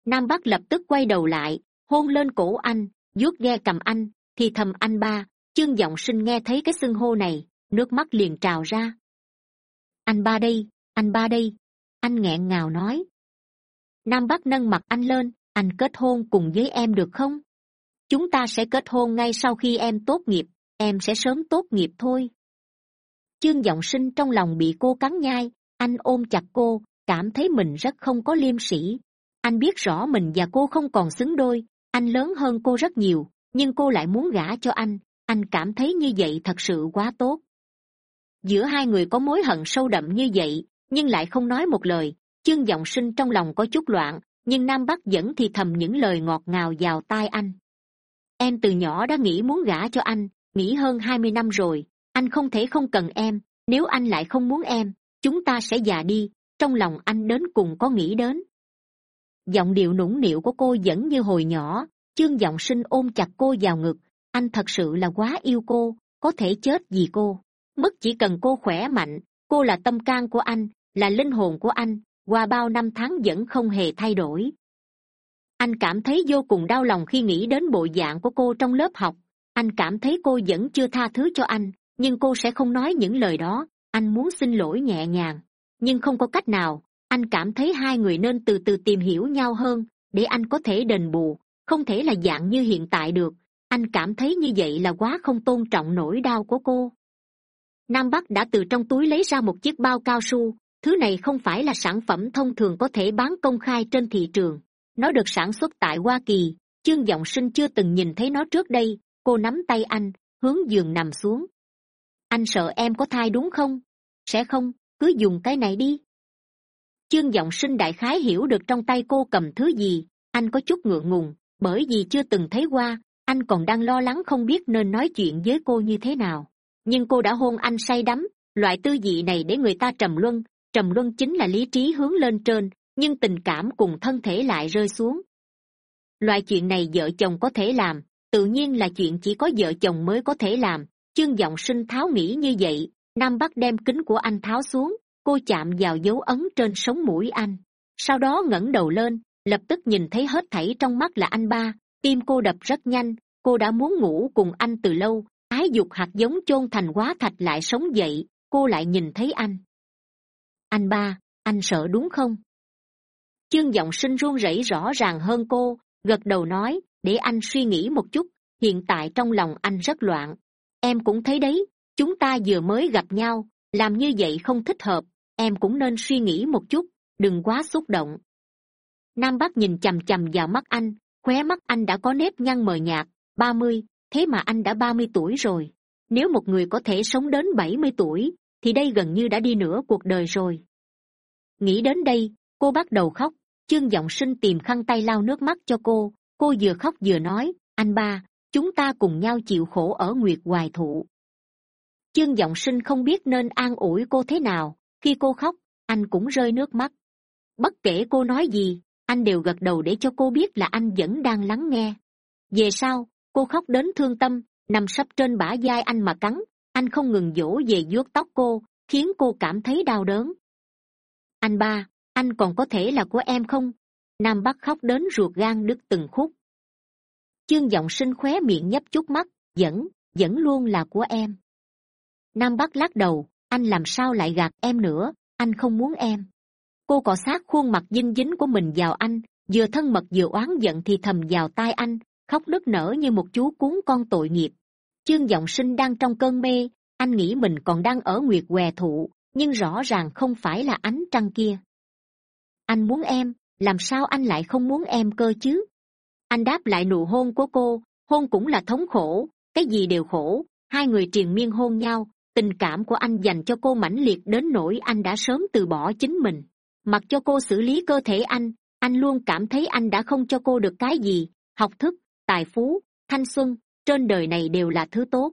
[SPEAKER 1] Nam bắc lập tức quay đầu lại, hôn lên cổ anh, vuốt ghe cầm anh, thì thầm anh ba chương giọng sinh nghe thấy cái xưng hô này, nước mắt liền trào ra. Anh ba đây, anh ba đây, anh nghẹn ngào nói. Nam bắc nâng mặt anh lên, anh kết hôn cùng với em được không? Chúng ta sẽ kết hôn ngay sau khi em tốt nghiệp, em sẽ sớm tốt nghiệp thôi. Chương giọng sinh trong lòng bị cô cắn nhai, anh ôm chặt cô, cảm thấy mình rất không có liêm sĩ anh biết rõ mình và cô không còn xứng đôi, anh lớn hơn cô rất nhiều, nhưng cô lại muốn gả cho anh anh cảm thấy như vậy thật sự quá tốt. Giữa hai người có mối hận sâu đậm như vậy, nhưng lại không nói một lời, chương giọng sinh trong lòng có chút loạn, nhưng nam bắc vẫn thì thầm những lời ngọt ngào vào tai anh em từ nhỏ đã nghĩ muốn gả cho anh, nghĩ hơn hai mươi năm rồi. Anh không thể không cần em, nếu anh lại không muốn em, chúng ta sẽ già đi, trong lòng anh đến cùng có nghĩ đến. Giọng điệu nũng nịu của cô vẫn như hồi nhỏ, chương giọng sinh ôm chặt cô vào ngực. Anh thật sự là quá yêu cô, có thể chết vì cô. Mất chỉ cần cô khỏe mạnh, cô là tâm can của anh, là linh hồn của anh, qua bao năm tháng vẫn không hề thay đổi anh cảm thấy vô cùng đau lòng khi nghĩ đến bộ dạng của cô trong lớp học. Anh cảm thấy cô vẫn chưa tha thứ cho anh, nhưng cô sẽ không nói những lời đó. Anh muốn xin lỗi nhẹ nhàng, nhưng không có cách nào. Anh cảm thấy hai người nên từ từ tìm hiểu nhau hơn, để anh có thể đền bù, không thể là dạng như hiện tại được. Anh cảm thấy như vậy là quá không tôn trọng nỗi đau của cô. Nam bắc đã từ trong túi lấy ra một chiếc bao cao su. Thứ này không phải là sản phẩm thông thường có thể bán công khai trên thị trường nó được sản xuất tại hoa kỳ. Chương giọng sinh chưa từng nhìn thấy nó trước đây. Cô nắm tay anh, hướng giường nằm xuống. Anh sợ em có thai đúng không? Sẽ không, cứ dùng cái này đi. Chương giọng sinh đại khái hiểu được trong tay cô cầm thứ gì. Anh có chút ngượng ngùng, bởi vì chưa từng thấy qua anh còn đang lo lắng không biết nên nói chuyện với cô như thế nào. Nhưng cô đã hôn anh say đắm. Loại tư dị này để người ta trầm luân. Trầm luân chính là lý trí hướng lên trên nhưng tình cảm cùng thân thể lại rơi xuống. Loại chuyện này vợ chồng có thể làm, tự nhiên là chuyện chỉ có vợ chồng mới có thể làm. Chương giọng sinh tháo nghĩ như vậy, nam bắc đem kính của anh tháo xuống, cô chạm vào dấu ấn trên sống mũi anh. Sau đó ngẩng đầu lên, lập tức nhìn thấy hết thảy trong mắt là anh ba, tim cô đập rất nhanh, cô đã muốn ngủ cùng anh từ lâu, ái dục hạt giống chôn thành quá thạch lại sống dậy, cô lại nhìn thấy anh. Anh ba, anh sợ đúng không? Chương giọng sinh run rẩy rõ ràng hơn cô, gật đầu nói, để anh suy nghĩ một chút, hiện tại trong lòng anh rất loạn. Em cũng thấy đấy, chúng ta vừa mới gặp nhau, làm như vậy không thích hợp, em cũng nên suy nghĩ một chút, đừng quá xúc động. Nam bắc nhìn c h ầ m c h ầ m vào mắt anh, khóe mắt anh đã có nếp nhăn mờ nhạt, ba mươi, thế mà anh đã ba mươi tuổi rồi. Nếu một người có thể sống đến bảy mươi tuổi, thì đây gần như đã đi nửa cuộc đời rồi. Nghĩ đến đây, cô bắt đầu khóc chương g sinh tìm khăn tay lau nước mắt cho cô. Cô vừa khóc vừa nói, anh ba, chúng ta cùng nhau chịu khổ ở nguyệt hoài thụ. Chương g sinh không biết nên an ủi cô thế nào. Khi cô khóc, anh cũng rơi nước mắt. Bất kể cô nói gì, anh đều gật đầu để cho cô biết là anh vẫn đang lắng nghe. Về sau, cô khóc đến thương tâm, nằm sấp trên bả vai anh mà cắn. Anh không ngừng dỗ về vuốt tóc cô, khiến cô cảm thấy đau đớn. Anh ba anh còn có thể là của em không? Nam bắc khóc đến ruột gan đứt từng khúc. Chương giọng sinh khóe miệng nhấp chút mắt, vẫn vẫn luôn là của em. Nam bắc lắc đầu, anh làm sao lại gạt em nữa? Anh không muốn em. Cô cọ sát khuôn mặt dinh dính của mình vào anh, vừa thân mật vừa oán giận thì thầm vào tai anh, khóc nức nở như một chú cuốn con tội nghiệp. Chương giọng sinh đang trong cơn mê, anh nghĩ mình còn đang ở nguyệt què thụ, nhưng rõ ràng không phải là ánh trăng kia anh muốn em, làm sao anh lại không muốn em cơ chứ? Anh đáp lại nụ hôn của cô, hôn cũng là thống khổ, cái gì đều khổ. Hai người triền miên hôn nhau, tình cảm của anh dành cho cô mãnh liệt đến nỗi anh đã sớm từ bỏ chính mình. Mặc cho cô xử lý cơ thể anh anh luôn cảm thấy anh đã không cho cô được cái gì, học thức, tài phú, thanh xuân, trên đời này đều là thứ tốt.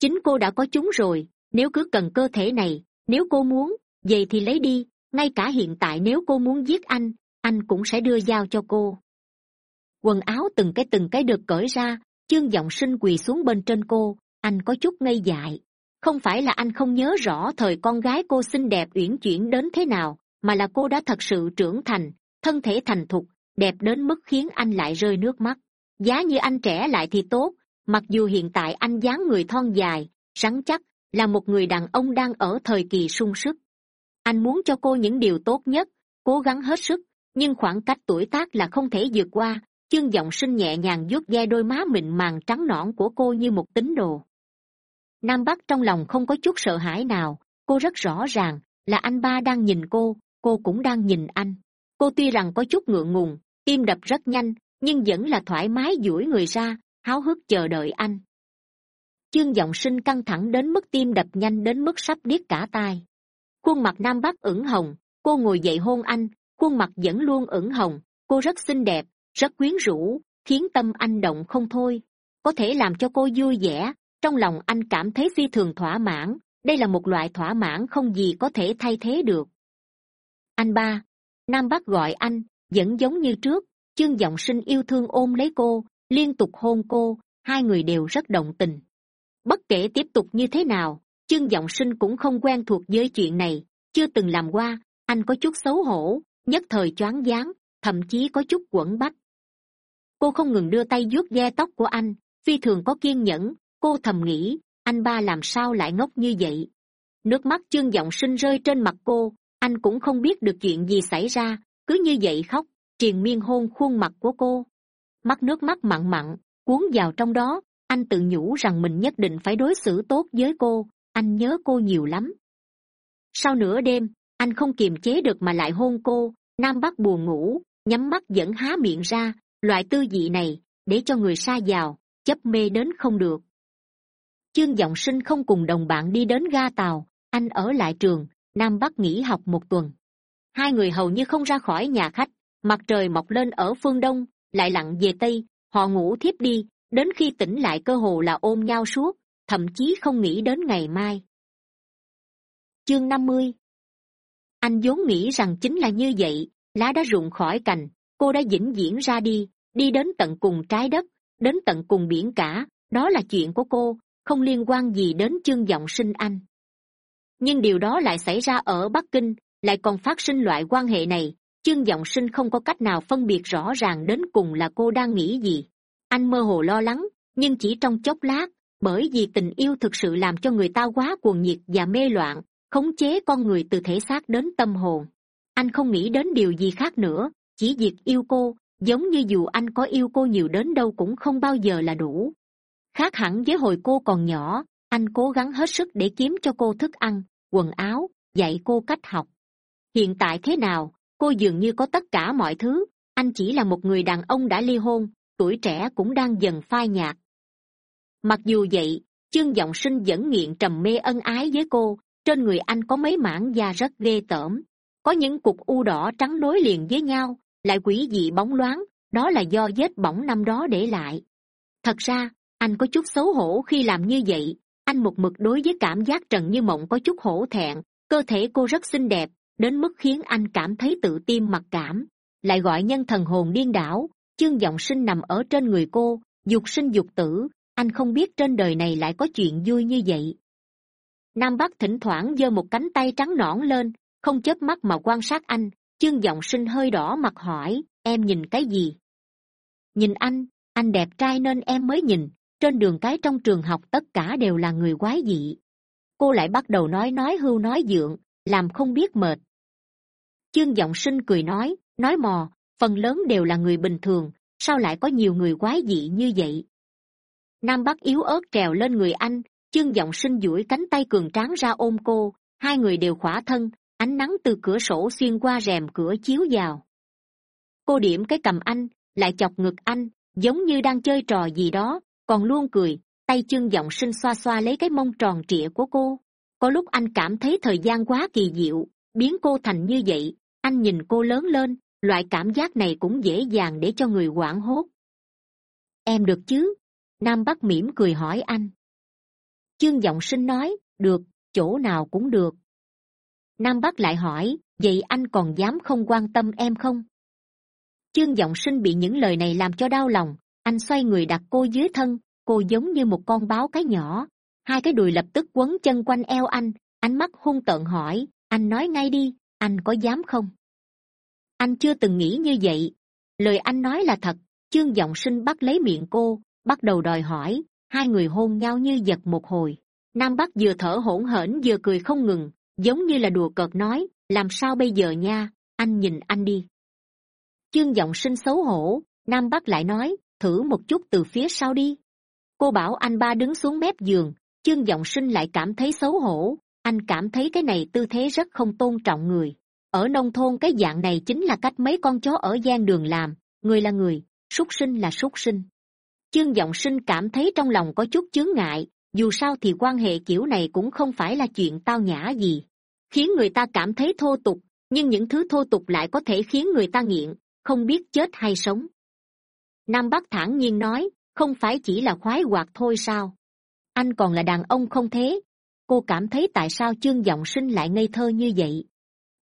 [SPEAKER 1] Chính cô đã có chúng rồi, nếu cứ cần cơ thể này, nếu cô muốn, vậy thì lấy đi ngay cả hiện tại nếu cô muốn giết anh anh cũng sẽ đưa dao cho cô. Quần áo từng cái từng cái được cởi ra, chương giọng sinh quỳ xuống bên trên cô, anh có chút ngây dại. Không phải là anh không nhớ rõ thời con gái cô xinh đẹp uyển chuyển đến thế nào, mà là cô đã thật sự trưởng thành, thân thể thành thục, đẹp đến mức khiến anh lại rơi nước mắt. Giá như anh trẻ lại thì tốt, mặc dù hiện tại anh dáng người thon dài, rắn chắc, là một người đàn ông đang ở thời kỳ sung sức anh muốn cho cô những điều tốt nhất, cố gắng hết sức, nhưng khoảng cách tuổi tác là không thể vượt qua. Chương giọng sinh nhẹ nhàng vuốt ve đôi má mịn màng trắng nõn của cô như một tín đồ. Nam bắc trong lòng không có chút sợ hãi nào. Cô rất rõ ràng là anh ba đang nhìn cô cô cũng đang nhìn anh. Cô tuy rằng có chút ngượng ngùng, tim đập rất nhanh, nhưng vẫn là thoải mái duỗi người ra, háo hức chờ đợi anh. Chương giọng sinh căng thẳng đến mức tim đập nhanh đến mức sắp điếc cả tai khuôn mặt nam bắc ửng hồng, cô ngồi dậy hôn anh, khuôn mặt vẫn luôn ửng hồng, cô rất xinh đẹp, rất quyến rũ, khiến tâm anh động không thôi. Có thể làm cho cô vui vẻ, trong lòng anh cảm thấy phi thường thỏa mãn, đây là một loại thỏa mãn không gì có thể thay thế được. Anh ba, nam bắc gọi anh, vẫn giống như trước, chương giọng sinh yêu thương ôm lấy cô, liên tục hôn cô, hai người đều rất động tình. Bất kể tiếp tục như thế nào chương giọng sinh cũng không quen thuộc với chuyện này, chưa từng làm qua, anh có chút xấu hổ, nhất thời choáng váng, thậm chí có chút quẩn bách. Cô không ngừng đưa tay vuốt ve tóc của anh, phi thường có kiên nhẫn, cô thầm nghĩ, anh ba làm sao lại ngốc như vậy? Nước mắt chương giọng sinh rơi trên mặt cô, anh cũng không biết được chuyện gì xảy ra, cứ như vậy khóc, triền miên hôn khuôn mặt của cô. Mắt nước mắt mặn mặn, cuốn vào trong đó, anh tự nhủ rằng mình nhất định phải đối xử tốt với cô anh nhớ cô nhiều lắm. Sau nửa đêm, anh không kiềm chế được mà lại hôn cô. Nam bắc buồn ngủ, nhắm mắt vẫn há miệng ra. Loại tư dị này, để cho người xa vào, chấp mê đến không được. Chương giọng sinh không cùng đồng bạn đi đến ga tàu. Anh ở lại trường, nam bắc nghỉ học một tuần. Hai người hầu như không ra khỏi nhà khách. Mặt trời mọc lên ở phương đông, lại lặn về tây. Họ ngủ thiếp đi, đến khi tỉnh lại cơ hồ là ôm nhau suốt thậm chí không nghĩ đến ngày mai. Chương năm mươi. Anh vốn nghĩ rằng chính là như vậy, lá đã rụng khỏi cành, cô đã vĩnh viễn ra đi đi đến tận cùng trái đất, đến tận cùng biển cả, đó là chuyện của cô, không liên quan gì đến chương giọng sinh anh. Nhưng điều đó lại xảy ra ở bắc kinh, lại còn phát sinh loại quan hệ này, chương giọng sinh không có cách nào phân biệt rõ ràng đến cùng là cô đang nghĩ gì. Anh mơ hồ lo lắng, nhưng chỉ trong chốc lát bởi vì tình yêu thực sự làm cho người ta quá cuồng nhiệt và mê loạn, khống chế con người từ thể xác đến tâm hồn. Anh không nghĩ đến điều gì khác nữa, chỉ việc yêu cô, giống như dù anh có yêu cô nhiều đến đâu cũng không bao giờ là đủ. Khác hẳn với hồi cô còn nhỏ, anh cố gắng hết sức để kiếm cho cô thức ăn, quần áo, dạy cô cách học. Hiện tại thế nào, cô dường như có tất cả mọi thứ, anh chỉ là một người đàn ông đã ly hôn, tuổi trẻ cũng đang dần phai nhạt mặc dù vậy chương g sinh vẫn nghiện trầm mê ân ái với cô, trên người anh có mấy mảng da rất ghê tởm. Có những cục u đỏ trắng nối liền với nhau, lại quỷ dị bóng loáng, đó là do vết bỏng năm đó để lại. Thật ra, anh có chút xấu hổ khi làm như vậy. Anh một mực đối với cảm giác trần như mộng có chút hổ thẹn, cơ thể cô rất xinh đẹp, đến mức khiến anh cảm thấy tự tim mặc cảm. Lại gọi nhân thần hồn điên đảo chương giọng sinh nằm ở trên người cô, dục sinh dục tử anh không biết trên đời này lại có chuyện vui như vậy. Nam bắc thỉnh thoảng giơ một cánh tay trắng nõn lên, không chớp mắt mà quan sát anh, chương giọng sinh hơi đỏ mặt hỏi, em nhìn cái gì? Nhìn anh anh đẹp trai nên em mới nhìn, trên đường cái trong trường học tất cả đều là người quái dị. Cô lại bắt đầu nói nói hưu nói dượng, làm không biết mệt. Chương giọng sinh cười nói nói mò, phần lớn đều là người bình thường, sao lại có nhiều người quái dị như vậy? Nam bắc yếu ớt trèo lên người anh, chương giọng sinh duỗi cánh tay cường tráng ra ôm cô, hai người đều khỏa thân, ánh nắng từ cửa sổ xuyên qua rèm cửa chiếu vào. Cô điểm cái cầm anh, lại chọc ngực anh, giống như đang chơi trò gì đó, còn luôn cười, tay chương giọng sinh xoa xoa lấy cái mông tròn trịa của cô. Có lúc anh cảm thấy thời gian quá kỳ diệu, biến cô thành như vậy, anh nhìn cô lớn lên, loại cảm giác này cũng dễ dàng để cho người hoảng hốt. Em được chứ? Nam bắc mỉm cười hỏi anh. Chương giọng sinh nói, được, chỗ nào cũng được. Nam bắc lại hỏi, vậy anh còn dám không quan tâm em không? Chương giọng sinh bị những lời này làm cho đau lòng. Anh xoay người đặt cô dưới thân, cô giống như một con báo cái nhỏ. Hai cái đùi lập tức quấn chân quanh eo anh, ánh mắt hung tợn hỏi, anh nói ngay đi, anh có dám không? Anh chưa từng nghĩ như vậy. Lời anh nói là thật. Chương giọng sinh bắt lấy miệng cô bắt đầu đòi hỏi, hai người hôn nhau như giật một hồi. Nam bắc vừa thở hổn hển vừa cười không ngừng, giống như là đùa cợt nói, làm sao bây giờ nha, anh nhìn anh đi. Chương giọng sinh xấu hổ, nam bắc lại nói, thử một chút từ phía sau đi. Cô bảo anh ba đứng xuống mép giường, chương giọng sinh lại cảm thấy xấu hổ, anh cảm thấy cái này tư thế rất không tôn trọng người. Ở nông thôn cái dạng này chính là cách mấy con chó ở gian đường làm, người là người, súc sinh là súc sinh chương g sinh cảm thấy trong lòng có chút chướng ngại, dù sao thì quan hệ kiểu này cũng không phải là chuyện tao nhã gì. Khiến người ta cảm thấy thô tục, nhưng những thứ thô tục lại có thể khiến người ta nghiện, không biết chết hay sống. Nam bắc thản nhiên nói, không phải chỉ là khoái hoạt thôi sao? Anh còn là đàn ông không thế? Cô cảm thấy tại sao chương g sinh lại ngây thơ như vậy?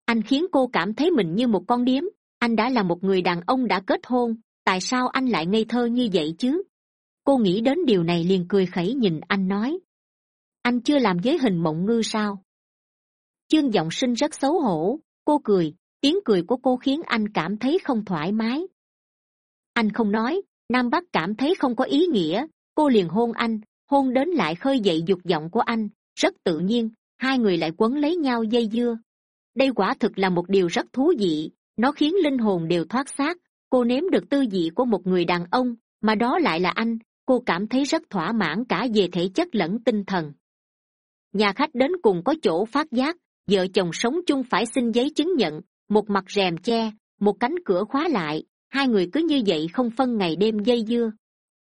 [SPEAKER 1] Anh khiến cô cảm thấy mình như một con điếm, anh đã là một người đàn ông đã kết hôn, tại sao anh lại ngây thơ như vậy chứ? Cô nghĩ đến điều này liền cười khẩy nhìn anh nói. Anh chưa làm giới hình mộng ngư sao? Chương giọng sinh rất xấu hổ. Cô cười. Tiếng cười của cô khiến anh cảm thấy không thoải mái. Anh không nói. Nam bắc cảm thấy không có ý nghĩa. Cô liền hôn anh. Hôn đến lại khơi dậy dục vọng của anh. Rất tự nhiên. Hai người lại quấn lấy nhau dây dưa. Đây quả thực là một điều rất thú vị. Nó khiến linh hồn đều thoát xác. Cô nếm được tư vị của một người đàn ông, mà đó lại là anh cô cảm thấy rất thỏa mãn cả về thể chất lẫn tinh thần. Nhà khách đến cùng có chỗ phát giác, vợ chồng sống chung phải xin giấy chứng nhận, một mặt rèm che, một cánh cửa khóa lại, hai người cứ như vậy không phân ngày đêm dây dưa.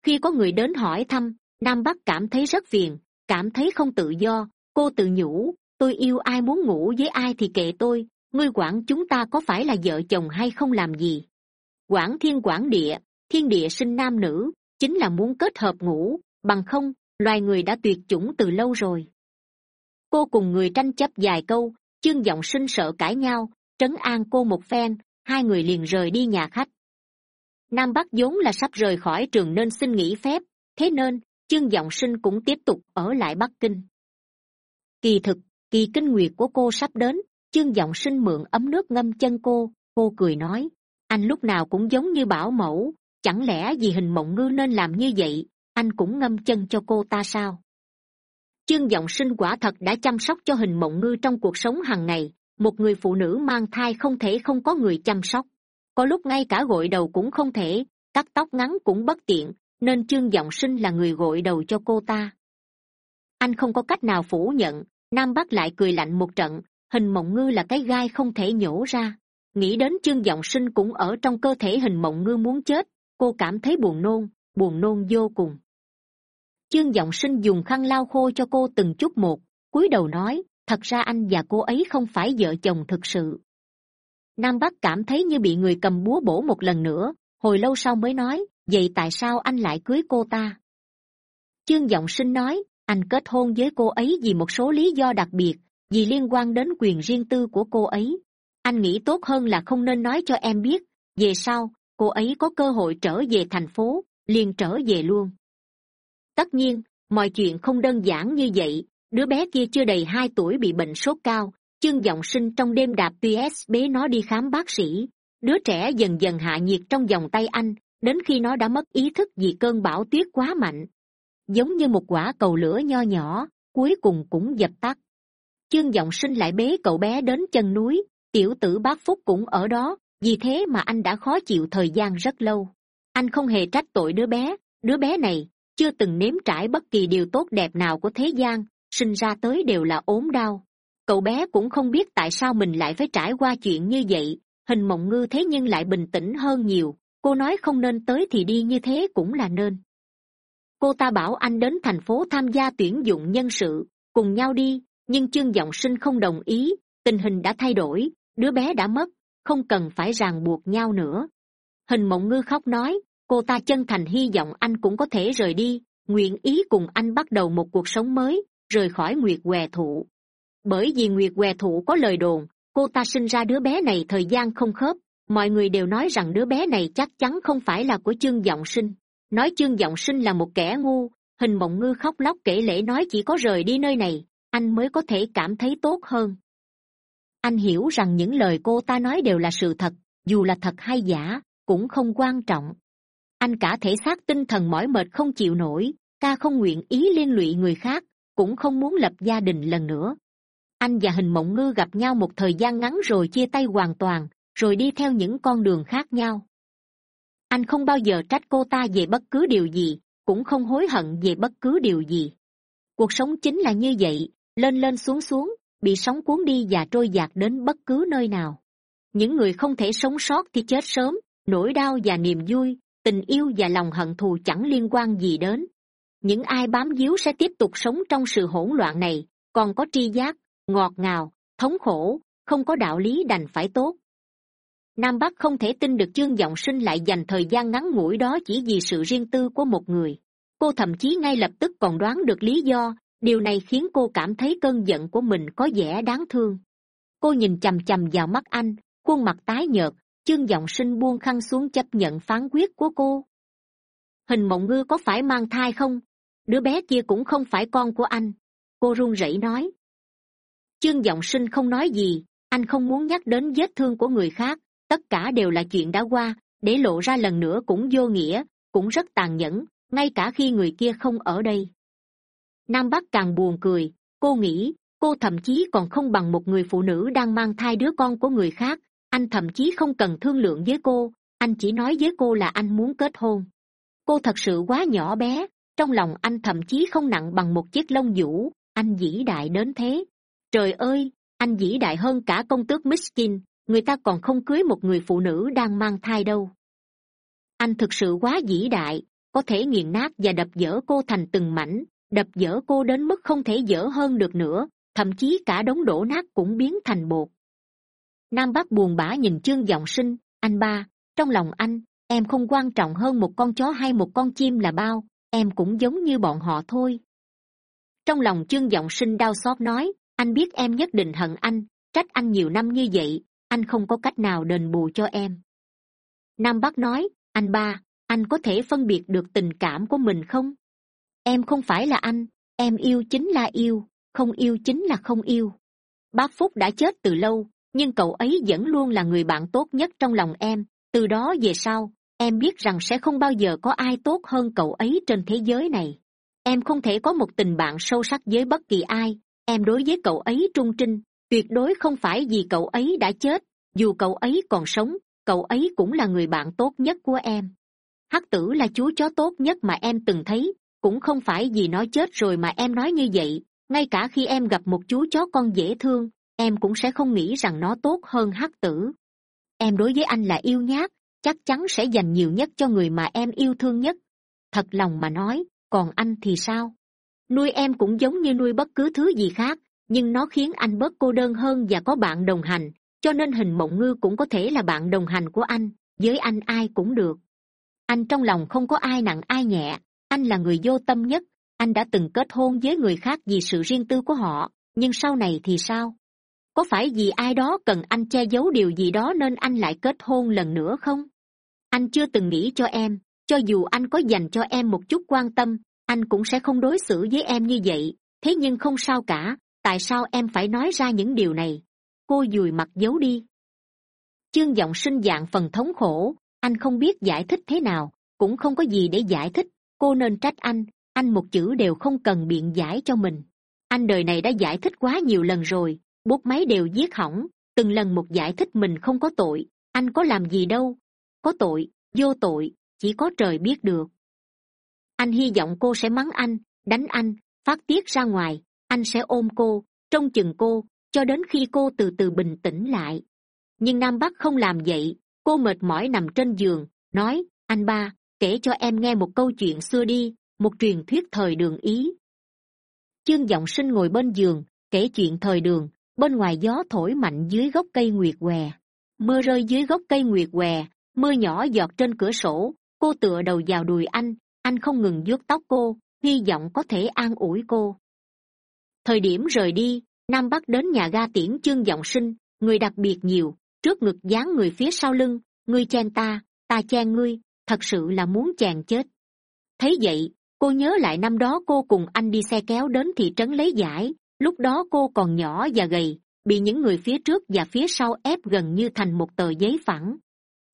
[SPEAKER 1] Khi có người đến hỏi thăm, nam bắc cảm thấy rất phiền, cảm thấy không tự do, cô tự nhủ, tôi yêu ai muốn ngủ với ai thì kệ tôi, ngươi quản chúng ta có phải là vợ chồng hay không làm gì? Quản thiên quản địa, thiên địa sinh nam nữ chính là muốn kết hợp ngủ, bằng không, loài người đã tuyệt chủng từ lâu rồi. Cô cùng người tranh chấp vài câu, chương giọng sinh sợ cãi nhau, trấn an cô một phen, hai người liền rời đi nhà khách. Nam bắc vốn là sắp rời khỏi trường nên xin nghỉ phép, thế nên, chương giọng sinh cũng tiếp tục ở lại bắc kinh. Kỳ thực, kỳ kinh nguyệt của cô sắp đến, chương giọng sinh mượn ấm nước ngâm chân cô cô cười nói, anh lúc nào cũng giống như bảo mẫu chẳng lẽ vì hình mộng ngư nên làm như vậy? Anh cũng ngâm chân cho cô ta sao? Chương g sinh quả thật đã chăm sóc cho hình mộng ngư trong cuộc sống hàng ngày. Một người phụ nữ mang thai không thể không có người chăm sóc. Có lúc ngay cả gội đầu cũng không thể, cắt tóc ngắn cũng bất tiện, nên chương g sinh là người gội đầu cho cô ta. Anh không có cách nào phủ nhận. Nam bắc lại cười lạnh một trận. Hình mộng ngư là cái gai không thể nhổ ra. Nghĩ đến chương giọng sinh cũng ở trong cơ thể hình mộng ngư muốn chết cô cảm thấy buồn nôn buồn nôn vô cùng. Chương giọng sinh dùng khăn lau khô cho cô từng chút một, cúi đầu nói, thật ra anh và cô ấy không phải vợ chồng thực sự. Nam bắc cảm thấy như bị người cầm búa bổ một lần nữa, hồi lâu sau mới nói, vậy tại sao anh lại cưới cô ta? Chương giọng sinh nói, anh kết hôn với cô ấy vì một số lý do đặc biệt, vì liên quan đến quyền riêng tư của cô ấy. Anh nghĩ tốt hơn là không nên nói cho em biết, về sau cô ấy có cơ hội trở về thành phố, liền trở về luôn. Tất nhiên, mọi chuyện không đơn giản như vậy. Đứa bé kia chưa đầy hai tuổi bị bệnh sốt cao, chương giọng sinh trong đêm đạp ps bế nó đi khám bác sĩ. Đứa trẻ dần dần hạ nhiệt trong vòng tay anh, đến khi nó đã mất ý thức vì cơn bão tuyết quá mạnh. Giống như một quả cầu lửa nho nhỏ, cuối cùng cũng dập tắt. Chương giọng sinh lại bế cậu bé đến chân núi, tiểu tử bác phúc cũng ở đó vì thế mà anh đã khó chịu thời gian rất lâu. Anh không hề trách tội đứa bé. Đứa bé này chưa từng nếm trải bất kỳ điều tốt đẹp nào của thế gian, sinh ra tới đều là ốm đau. Cậu bé cũng không biết tại sao mình lại phải trải qua chuyện như vậy, hình mộng ngư thế nhưng lại bình tĩnh hơn nhiều. Cô nói không nên tới thì đi như thế cũng là nên. Cô ta bảo anh đến thành phố tham gia tuyển dụng nhân sự, cùng nhau đi, nhưng chương giọng sinh không đồng ý, tình hình đã thay đổi, đứa bé đã mất không cần phải ràng buộc nhau nữa. Hình mộng ngư khóc nói, cô ta chân thành hy vọng anh cũng có thể rời đi, nguyện ý cùng anh bắt đầu một cuộc sống mới, rời khỏi nguyệt què thụ. Bởi vì nguyệt què thụ có lời đồn, cô ta sinh ra đứa bé này thời gian không khớp, mọi người đều nói rằng đứa bé này chắc chắn không phải là của chương giọng sinh. Nói chương giọng sinh là một kẻ ngu, hình mộng ngư khóc lóc kể lễ nói chỉ có rời đi nơi này, anh mới có thể cảm thấy tốt hơn anh hiểu rằng những lời cô ta nói đều là sự thật, dù là thật hay giả, cũng không quan trọng. Anh cả thể xác tinh thần mỏi mệt không chịu nổi, ca không nguyện ý liên lụy người khác, cũng không muốn lập gia đình lần nữa. Anh và hình mộng ngư gặp nhau một thời gian ngắn rồi chia tay hoàn toàn, rồi đi theo những con đường khác nhau. Anh không bao giờ trách cô ta về bất cứ điều gì, cũng không hối hận về bất cứ điều gì. Cuộc sống chính là như vậy, lên lên xuống xuống bị sóng cuốn đi và trôi dạt đến bất cứ nơi nào. Những người không thể sống sót thì chết sớm, nỗi đau và niềm vui, tình yêu và lòng hận thù chẳng liên quan gì đến. Những ai bám víu sẽ tiếp tục sống trong sự hỗn loạn này, còn có tri giác, ngọt ngào, thống khổ, không có đạo lý đành phải tốt. Nam bắc không thể tin được chương giọng sinh lại dành thời gian ngắn ngủi đó chỉ vì sự riêng tư của một người. Cô thậm chí ngay lập tức còn đoán được lý do điều này khiến cô cảm thấy cơn giận của mình có vẻ đáng thương. Cô nhìn c h ầ m c h ầ m vào mắt anh, khuôn mặt tái nhợt, chương giọng sinh buông khăn xuống chấp nhận phán quyết của cô. Hình mộng ngư có phải mang thai không? Đứa bé kia cũng không phải con của anh. Cô run rẩy nói. Chương giọng sinh không nói gì, anh không muốn nhắc đến vết thương của người khác, tất cả đều là chuyện đã qua, để lộ ra lần nữa cũng vô nghĩa, cũng rất tàn nhẫn, ngay cả khi người kia không ở đây nam bắc càng buồn cười. Cô nghĩ, cô thậm chí còn không bằng một người phụ nữ đang mang thai đứa con của người khác. Anh thậm chí không cần thương lượng với cô. Anh chỉ nói với cô là anh muốn kết hôn. Cô thật sự quá nhỏ bé. Trong lòng anh thậm chí không nặng bằng một chiếc lông vũ. Anh vĩ đại đến thế. Trời ơi, anh vĩ đại hơn cả công tước miskin. Người ta còn không cưới một người phụ nữ đang mang thai đâu. Anh thực sự quá vĩ đại. Có thể nghiền nát và đập dỡ cô thành từng mảnh đập dở cô đến mức không thể dở hơn được nữa, thậm chí cả đống đổ nát cũng biến thành bột. Nam bắc buồn bã nhìn chương giọng sinh, anh ba, trong lòng anh, em không quan trọng hơn một con chó hay một con chim là bao, em cũng giống như bọn họ thôi. Trong lòng chương giọng sinh đau xót nói, anh biết em nhất định hận anh, trách anh nhiều năm như vậy, anh không có cách nào đền bù cho em. Nam bắc nói, anh ba, anh có thể phân biệt được tình cảm của mình không? Em không phải là anh, em yêu chính là yêu, không yêu chính là không yêu. Bác phúc đã chết từ lâu, nhưng cậu ấy vẫn luôn là người bạn tốt nhất trong lòng em. Từ đó về sau, em biết rằng sẽ không bao giờ có ai tốt hơn cậu ấy trên thế giới này. Em không thể có một tình bạn sâu sắc với bất kỳ ai. Em đối với cậu ấy trung trinh, tuyệt đối không phải vì cậu ấy đã chết. Dù cậu ấy còn sống, cậu ấy cũng là người bạn tốt nhất của em. Hắc tử là chú chó tốt nhất mà em từng thấy cũng không phải vì nó chết rồi mà em nói như vậy. Ngay cả khi em gặp một chú chó con dễ thương, em cũng sẽ không nghĩ rằng nó tốt hơn hắc tử. Em đối với anh là yêu nhát chắc chắn sẽ dành nhiều nhất cho người mà em yêu thương nhất. Thật lòng mà nói, còn anh thì sao? Nuôi em cũng giống như nuôi bất cứ thứ gì khác, nhưng nó khiến anh bớt cô đơn hơn và có bạn đồng hành, cho nên hình mộng ngư cũng có thể là bạn đồng hành của anh, với anh ai cũng được. Anh trong lòng không có ai nặng ai nhẹ anh là người vô tâm nhất. Anh đã từng kết hôn với người khác vì sự riêng tư của họ. Nhưng sau này thì sao? Có phải vì ai đó cần anh che giấu điều gì đó nên anh lại kết hôn lần nữa không? Anh chưa từng nghĩ cho em. Cho dù anh có dành cho em một chút quan tâm, anh cũng sẽ không đối xử với em như vậy. Thế nhưng không sao cả. Tại sao em phải nói ra những điều này? Cô dùi mặt giấu đi. Chương giọng sinh dạng phần thống khổ. Anh không biết giải thích thế nào, cũng không có gì để giải thích cô nên trách anh anh một chữ đều không cần biện giải cho mình. Anh đời này đã giải thích quá nhiều lần rồi, bút máy đều viết hỏng, từng lần một giải thích mình không có tội. Anh có làm gì đâu, có tội, vô tội, chỉ có trời biết được. Anh hy vọng cô sẽ mắng anh, đánh anh, phát tiết ra ngoài, anh sẽ ôm cô, trông chừng cô, cho đến khi cô từ từ bình tĩnh lại. Nhưng nam bắc không làm vậy, cô mệt mỏi nằm trên giường, nói, anh ba kể cho em nghe một câu chuyện xưa đi, một truyền thuyết thời đường ý. Chương giọng sinh ngồi bên giường, kể chuyện thời đường, bên ngoài gió thổi mạnh dưới gốc cây nguyệt què. Mưa rơi dưới gốc cây nguyệt què, mưa nhỏ giọt trên cửa sổ, cô tựa đầu vào đùi anh anh không ngừng vuốt tóc cô, hy vọng có thể an ủi cô. Thời điểm rời đi, nam bắc đến nhà ga tiễn chương giọng sinh, người đặc biệt nhiều, trước ngực dán người phía sau lưng, ngươi chen ta ta chen ngươi thật sự là muốn chàng chết. Thấy vậy, cô nhớ lại năm đó cô cùng anh đi xe kéo đến thị trấn lấy giải. Lúc đó cô còn nhỏ và gầy, bị những người phía trước và phía sau ép gần như thành một tờ giấy phẳng.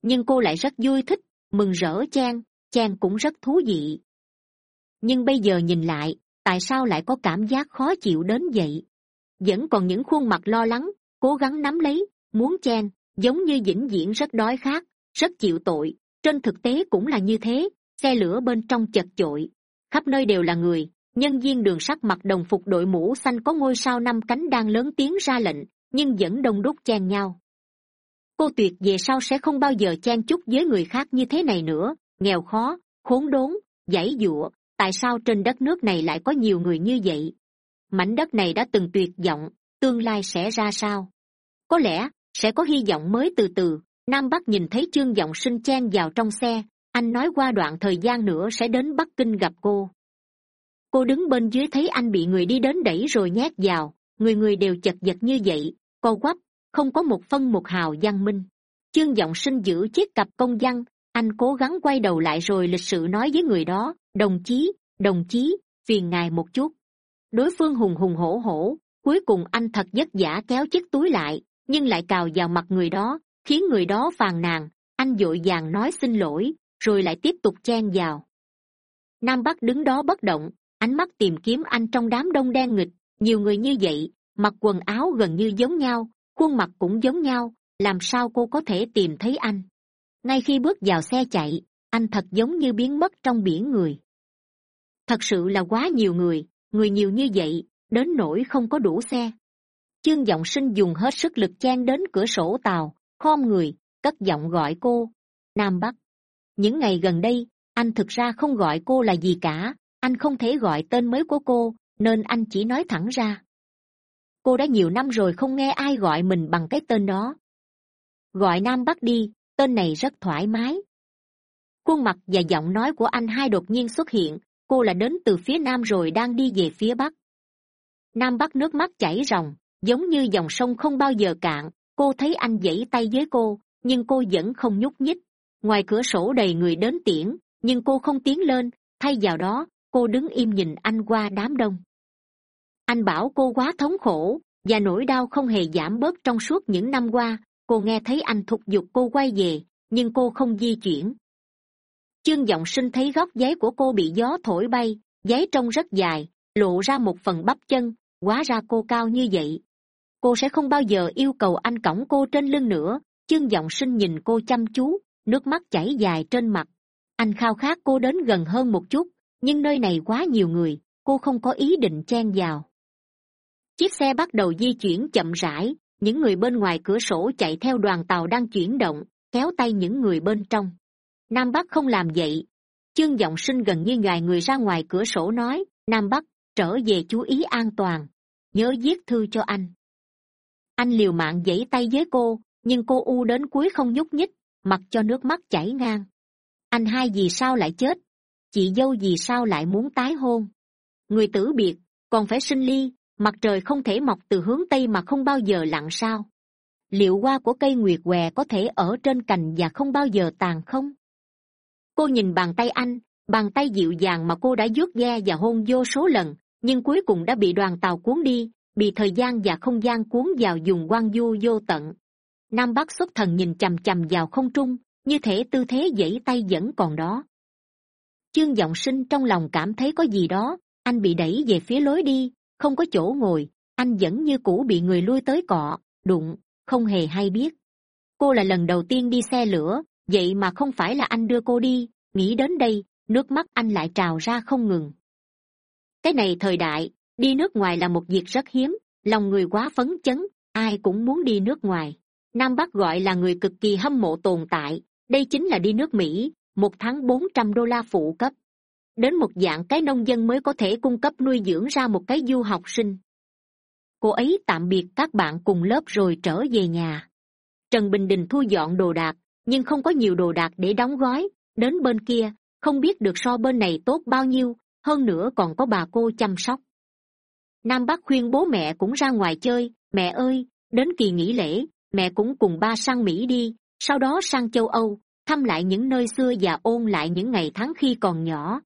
[SPEAKER 1] Nhưng cô lại rất vui thích, mừng rỡ chan chan cũng rất thú vị. Nhưng bây giờ nhìn lại, tại sao lại có cảm giác khó chịu đến vậy? Vẫn còn những khuôn mặt lo lắng, cố gắng nắm lấy, muốn chen giống như vĩnh viễn rất đói khát, rất chịu tội trên thực tế cũng là như thế, xe lửa bên trong chật chội. Khắp nơi đều là người, nhân viên đường sắt mặc đồng phục đội mũ xanh có ngôi sao năm cánh đang lớn tiếng ra lệnh, nhưng vẫn đông đúc chen nhau. Cô tuyệt về sau sẽ không bao giờ chen chúc với người khác như thế này nữa, nghèo khó, khốn đốn, giãy giụa, tại sao trên đất nước này lại có nhiều người như vậy? Mảnh đất này đã từng tuyệt vọng, tương lai sẽ ra sao? Có lẽ sẽ có hy vọng mới từ từ nam bắc nhìn thấy chương giọng sinh chen vào trong xe, anh nói qua đoạn thời gian nữa sẽ đến bắc kinh gặp cô. Cô đứng bên dưới thấy anh bị người đi đến đẩy rồi nhét vào, người người đều chật vật như vậy, co quắp, không có một phân một hào văn minh. Chương giọng sinh giữ chiếc cặp công văn, anh cố gắng quay đầu lại rồi lịch sự nói với người đó, đồng chí đồng chí, phiền ngài một chút. Đối phương hùng hùng hổ hổ, cuối cùng anh thật vất vả kéo chiếc túi lại, nhưng lại cào vào mặt người đó khiến người đó phàn nàn, anh d ộ i vàng nói xin lỗi, rồi lại tiếp tục chen vào. Nam bắc đứng đó bất động, ánh mắt tìm kiếm anh trong đám đông đen nghịch, nhiều người như vậy, mặc quần áo gần như giống nhau, khuôn mặt cũng giống nhau, làm sao cô có thể tìm thấy anh? Ngay khi bước vào xe chạy, anh thật giống như biến mất trong biển người. Thật sự là quá nhiều người người nhiều như vậy, đến nỗi không có đủ xe. Chương giọng sinh dùng hết sức lực chen đến cửa sổ tàu khom người, cất giọng gọi cô. Nam bắc. Những ngày gần đây, anh thực ra không gọi cô là gì cả. Anh không thể gọi tên mới của cô, nên anh chỉ nói thẳng ra. Cô đã nhiều năm rồi không nghe ai gọi mình bằng cái tên đó. Gọi nam bắc đi, tên này rất thoải mái. Khuôn mặt và giọng nói của anh hai đột nhiên xuất hiện, cô là đến từ phía nam rồi đang đi về phía bắc. Nam bắc nước mắt chảy ròng, giống như dòng sông không bao giờ cạn cô thấy anh vẫy tay với cô, nhưng cô vẫn không nhúc nhích. Ngoài cửa sổ đầy người đến tiễn, nhưng cô không tiến lên, thay vào đó, cô đứng im nhìn anh qua đám đông. Anh bảo cô quá thống khổ, và nỗi đau không hề giảm bớt trong suốt những năm qua. Cô nghe thấy anh thúc giục cô quay về, nhưng cô không di chuyển. Chương g sinh thấy góc giấy của cô bị gió thổi bay, giấy trông rất dài, lộ ra một phần bắp chân, hóa ra cô cao như vậy cô sẽ không bao giờ yêu cầu anh cõng cô trên lưng nữa. Chương giọng sinh nhìn cô chăm chú, nước mắt chảy dài trên mặt. Anh khao khát cô đến gần hơn một chút, nhưng nơi này quá nhiều người, cô không có ý định chen vào. Chiếc xe bắt đầu di chuyển chậm rãi, những người bên ngoài cửa sổ chạy theo đoàn tàu đang chuyển động, kéo tay những người bên trong. Nam bắc không làm vậy. Chương g sinh gần như nhòi người ra ngoài cửa sổ nói, nam bắc, trở về chú ý an toàn. Nhớ viết thư cho anh anh liều mạng giãy tay với cô, nhưng cô u đến cuối không nhúc nhích, mặc cho nước mắt chảy ngang. Anh hai vì sao lại chết? Chị dâu vì sao lại muốn tái hôn? Người tử biệt, còn phải sinh ly, mặt trời không thể mọc từ hướng tây mà không bao giờ lặn sao? Liệu hoa của cây nguyệt què có thể ở trên cành và không bao giờ tàn không? Cô nhìn bàn tay anh, bàn tay dịu dàng mà cô đã vuốt ghe và hôn vô số lần, nhưng cuối cùng đã bị đoàn tàu cuốn đi bị thời gian và không gian cuốn vào dùng quan du vô tận. Nam bắc xuất thần nhìn c h ầ m c h ầ m vào không trung, như thể tư thế dãy tay vẫn còn đó. Chương giọng sinh trong lòng cảm thấy có gì đó, anh bị đẩy về phía lối đi, không có chỗ ngồi, anh vẫn như cũ bị người lui tới cọ, đụng, không hề hay biết. Cô là lần đầu tiên đi xe lửa, vậy mà không phải là anh đưa cô đi, nghĩ đến đây, nước mắt anh lại trào ra không ngừng. Cái này thời đại đi nước ngoài là một việc rất hiếm, lòng người quá phấn chấn, ai cũng muốn đi nước ngoài. Nam bắc gọi là người cực kỳ hâm mộ tồn tại, đây chính là đi nước mỹ, một tháng bốn trăm đô la phụ cấp. Đến một dạng cái nông dân mới có thể cung cấp nuôi dưỡng ra một cái du học sinh. Cô ấy tạm biệt các bạn cùng lớp rồi trở về nhà. Trần bình đình thu dọn đồ đạc, nhưng không có nhiều đồ đạc để đóng gói, đến bên kia, không biết được so bên này tốt bao nhiêu, hơn nữa còn có bà cô chăm sóc nam bắc khuyên bố mẹ cũng ra ngoài chơi, mẹ ơi, đến kỳ nghỉ lễ, mẹ cũng cùng ba sang mỹ đi, sau đó sang châu âu, thăm lại những nơi xưa và ôn lại những ngày tháng khi còn nhỏ.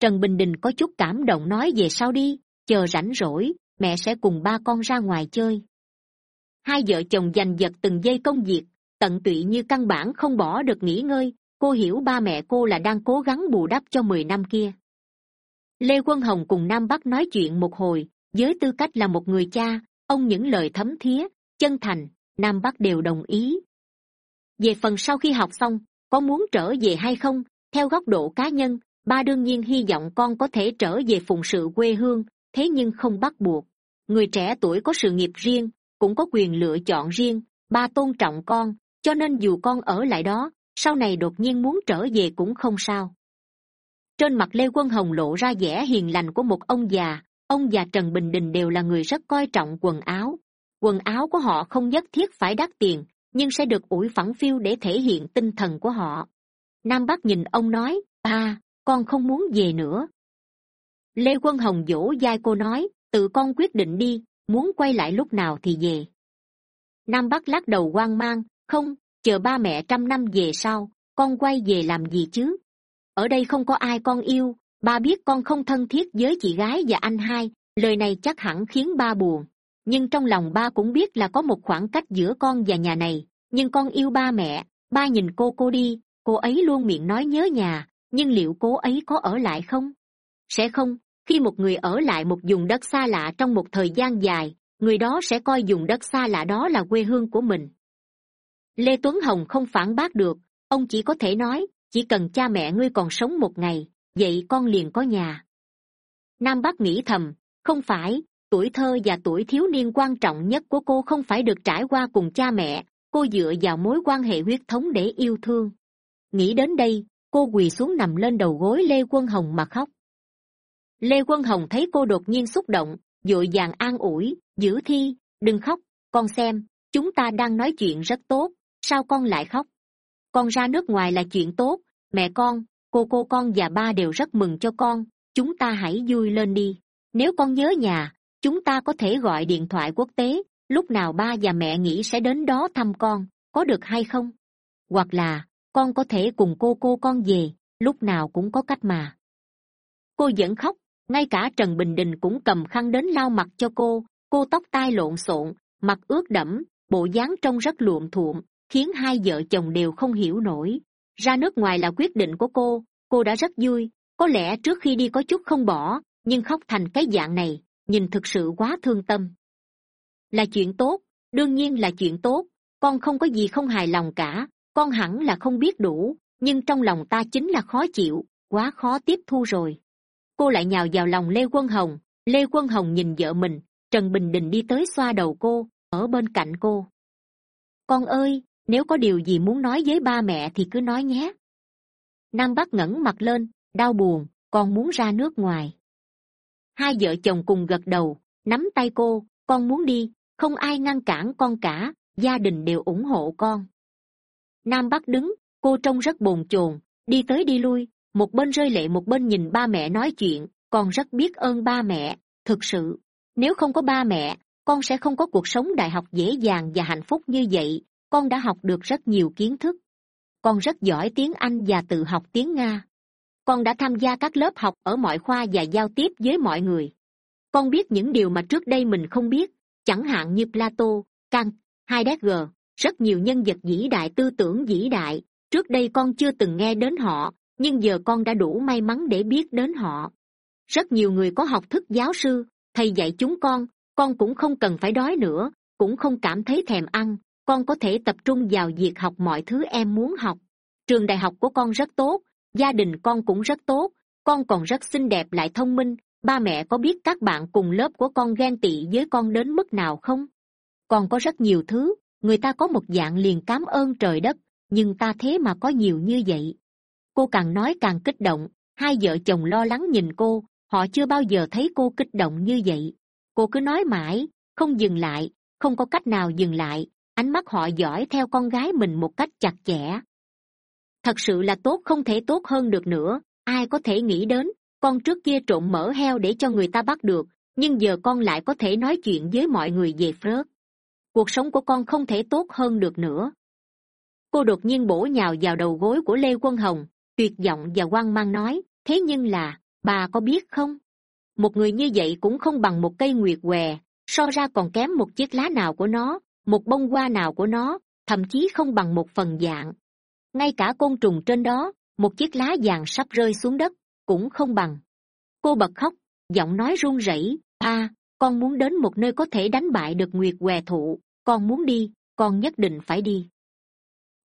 [SPEAKER 1] Trần bình đình có chút cảm động nói về sau đi, chờ rảnh rỗi, mẹ sẽ cùng ba con ra ngoài chơi. Hai vợ chồng giành giật từng giây công việc, tận tụy như căn bản không bỏ được nghỉ ngơi, cô hiểu ba mẹ cô là đang cố gắng bù đắp cho mười năm kia lê quân hồng cùng nam bắc nói chuyện một hồi với tư cách là một người cha, ông những lời thấm thía, chân thành, nam bắc đều đồng ý. Về phần sau khi học xong, có muốn trở về hay không, theo góc độ cá nhân, ba đương nhiên hy vọng con có thể trở về phụng sự quê hương, thế nhưng không bắt buộc. Người trẻ tuổi có sự nghiệp riêng, cũng có quyền lựa chọn riêng, ba tôn trọng con, cho nên dù con ở lại đó, sau này đột nhiên muốn trở về cũng không sao trên mặt lê quân hồng lộ ra vẻ hiền lành của một ông già. Ông già trần bình đình đều là người rất coi trọng quần áo. Quần áo của họ không nhất thiết phải đắt tiền, nhưng sẽ được ủi phẳng phiêu để thể hiện tinh thần của họ. Nam bắc nhìn ông nói ba con không muốn về nữa. Lê quân hồng dỗ d cô nói, tự con quyết định đi, muốn quay lại lúc nào thì về. Nam bắc lắc đầu hoang mang, không, chờ ba mẹ trăm năm về sau, con quay về làm gì chứ? Ở đây không có ai con yêu, ba biết con không thân thiết với chị gái và anh hai, lời này chắc hẳn khiến ba buồn. Nhưng trong lòng ba cũng biết là có một khoảng cách giữa con và nhà này. Nhưng con yêu ba mẹ, ba nhìn cô cô đi, cô ấy luôn miệng nói nhớ nhà, nhưng liệu cô ấy có ở lại không? Sẽ không, khi một người ở lại một vùng đất xa lạ trong một thời gian dài, người đó sẽ coi vùng đất xa lạ đó là quê hương của mình. Lê tuấn hồng không phản bác được, ông chỉ có thể nói chỉ cần cha mẹ ngươi còn sống một ngày, vậy con liền có nhà. Nam bắc nghĩ thầm, không phải, tuổi thơ và tuổi thiếu niên quan trọng nhất của cô không phải được trải qua cùng cha mẹ, cô dựa vào mối quan hệ huyết thống để yêu thương. Nghĩ đến đây, cô quỳ xuống nằm lên đầu gối lê quân hồng mà khóc. Lê quân hồng thấy cô đột nhiên xúc động d ộ i vàng an ủi giữ thi, đừng khóc, con xem, chúng ta đang nói chuyện rất tốt, sao con lại khóc? Con ra nước ngoài là chuyện tốt. Mẹ con, cô cô con và ba đều rất mừng cho con. Chúng ta hãy vui lên đi. Nếu con nhớ nhà, chúng ta có thể gọi điện thoại quốc tế. Lúc nào ba và mẹ nghĩ sẽ đến đó thăm con, có được hay không? Hoặc là, con có thể cùng cô cô con về, lúc nào cũng có cách mà. Cô vẫn khóc, ngay cả trần bình đình cũng cầm khăn đến lau mặt cho cô. Cô tóc tai lộn xộn, mặt ướt đẫm, bộ dáng trông rất luộm thuộm khiến hai vợ chồng đều không hiểu nổi. Ra nước ngoài là quyết định của cô cô đã rất vui. Có lẽ trước khi đi có chút không bỏ, nhưng khóc thành cái dạng này, nhìn thực sự quá thương tâm. Là chuyện tốt, đương nhiên là chuyện tốt, con không có gì không hài lòng cả, con hẳn là không biết đủ, nhưng trong lòng ta chính là khó chịu, quá khó tiếp thu rồi. Cô lại nhào vào lòng lê quân hồng, lê quân hồng nhìn vợ mình, trần bình đình đi tới xoa đầu cô, ở bên cạnh cô. Con ơi nếu có điều gì muốn nói với ba mẹ thì cứ nói nhé. Nam bắc ngẩng mặt lên, đau buồn, con muốn ra nước ngoài. Hai vợ chồng cùng gật đầu, nắm tay cô, con muốn đi, không ai ngăn cản con cả, gia đình đều ủng hộ con. Nam bắc đứng, cô trông rất bồn chồn, đi tới đi lui, một bên rơi lệ một bên nhìn ba mẹ nói chuyện, con rất biết ơn ba mẹ, thực sự. Nếu không có ba mẹ, con sẽ không có cuộc sống đại học dễ dàng và hạnh phúc như vậy con đã học được rất nhiều kiến thức. Con rất giỏi tiếng anh và tự học tiếng nga. Con đã tham gia các lớp học ở mọi khoa và giao tiếp với mọi người. Con biết những điều mà trước đây mình không biết, chẳng hạn như plato, kant, heidegger, rất nhiều nhân vật vĩ đại, tư tưởng vĩ đại. Trước đây con chưa từng nghe đến họ, nhưng giờ con đã đủ may mắn để biết đến họ. Rất nhiều người có học thức giáo sư, thầy dạy chúng con con cũng không cần phải đói nữa, cũng không cảm thấy thèm ăn con có thể tập trung vào việc học mọi thứ em muốn học. Trường đại học của con rất tốt, gia đình con cũng rất tốt, con còn rất xinh đẹp lại thông minh. Ba mẹ có biết các bạn cùng lớp của con ghen tị với con đến mức nào không? Còn có rất nhiều thứ, người ta có một dạng liền cám ơn trời đất, nhưng ta thế mà có nhiều như vậy. Cô càng nói càng kích động, hai vợ chồng lo lắng nhìn cô, họ chưa bao giờ thấy cô kích động như vậy. Cô cứ nói mãi, không dừng lại, không có cách nào dừng lại ánh mắt họ dõi theo con gái mình một cách chặt chẽ. Thật sự là tốt không thể tốt hơn được nữa. Ai có thể nghĩ đến, con trước kia trộn mỡ heo để cho người ta bắt được, nhưng giờ con lại có thể nói chuyện với mọi người về phớt. Cuộc sống của con không thể tốt hơn được nữa. Cô đột nhiên bổ nhào vào đầu gối của lê quân hồng, tuyệt vọng và hoang mang nói, thế nhưng là, bà có biết không? Một người như vậy cũng không bằng một cây nguyệt què, so ra còn kém một chiếc lá nào của nó một bông hoa nào của nó, thậm chí không bằng một phần dạng. Ngay cả côn trùng trên đó, một chiếc lá vàng sắp rơi xuống đất, cũng không bằng. Cô bật khóc, giọng nói run rẩy, a, con muốn đến một nơi có thể đánh bại được nguyệt què thụ, con muốn đi, con nhất định phải đi.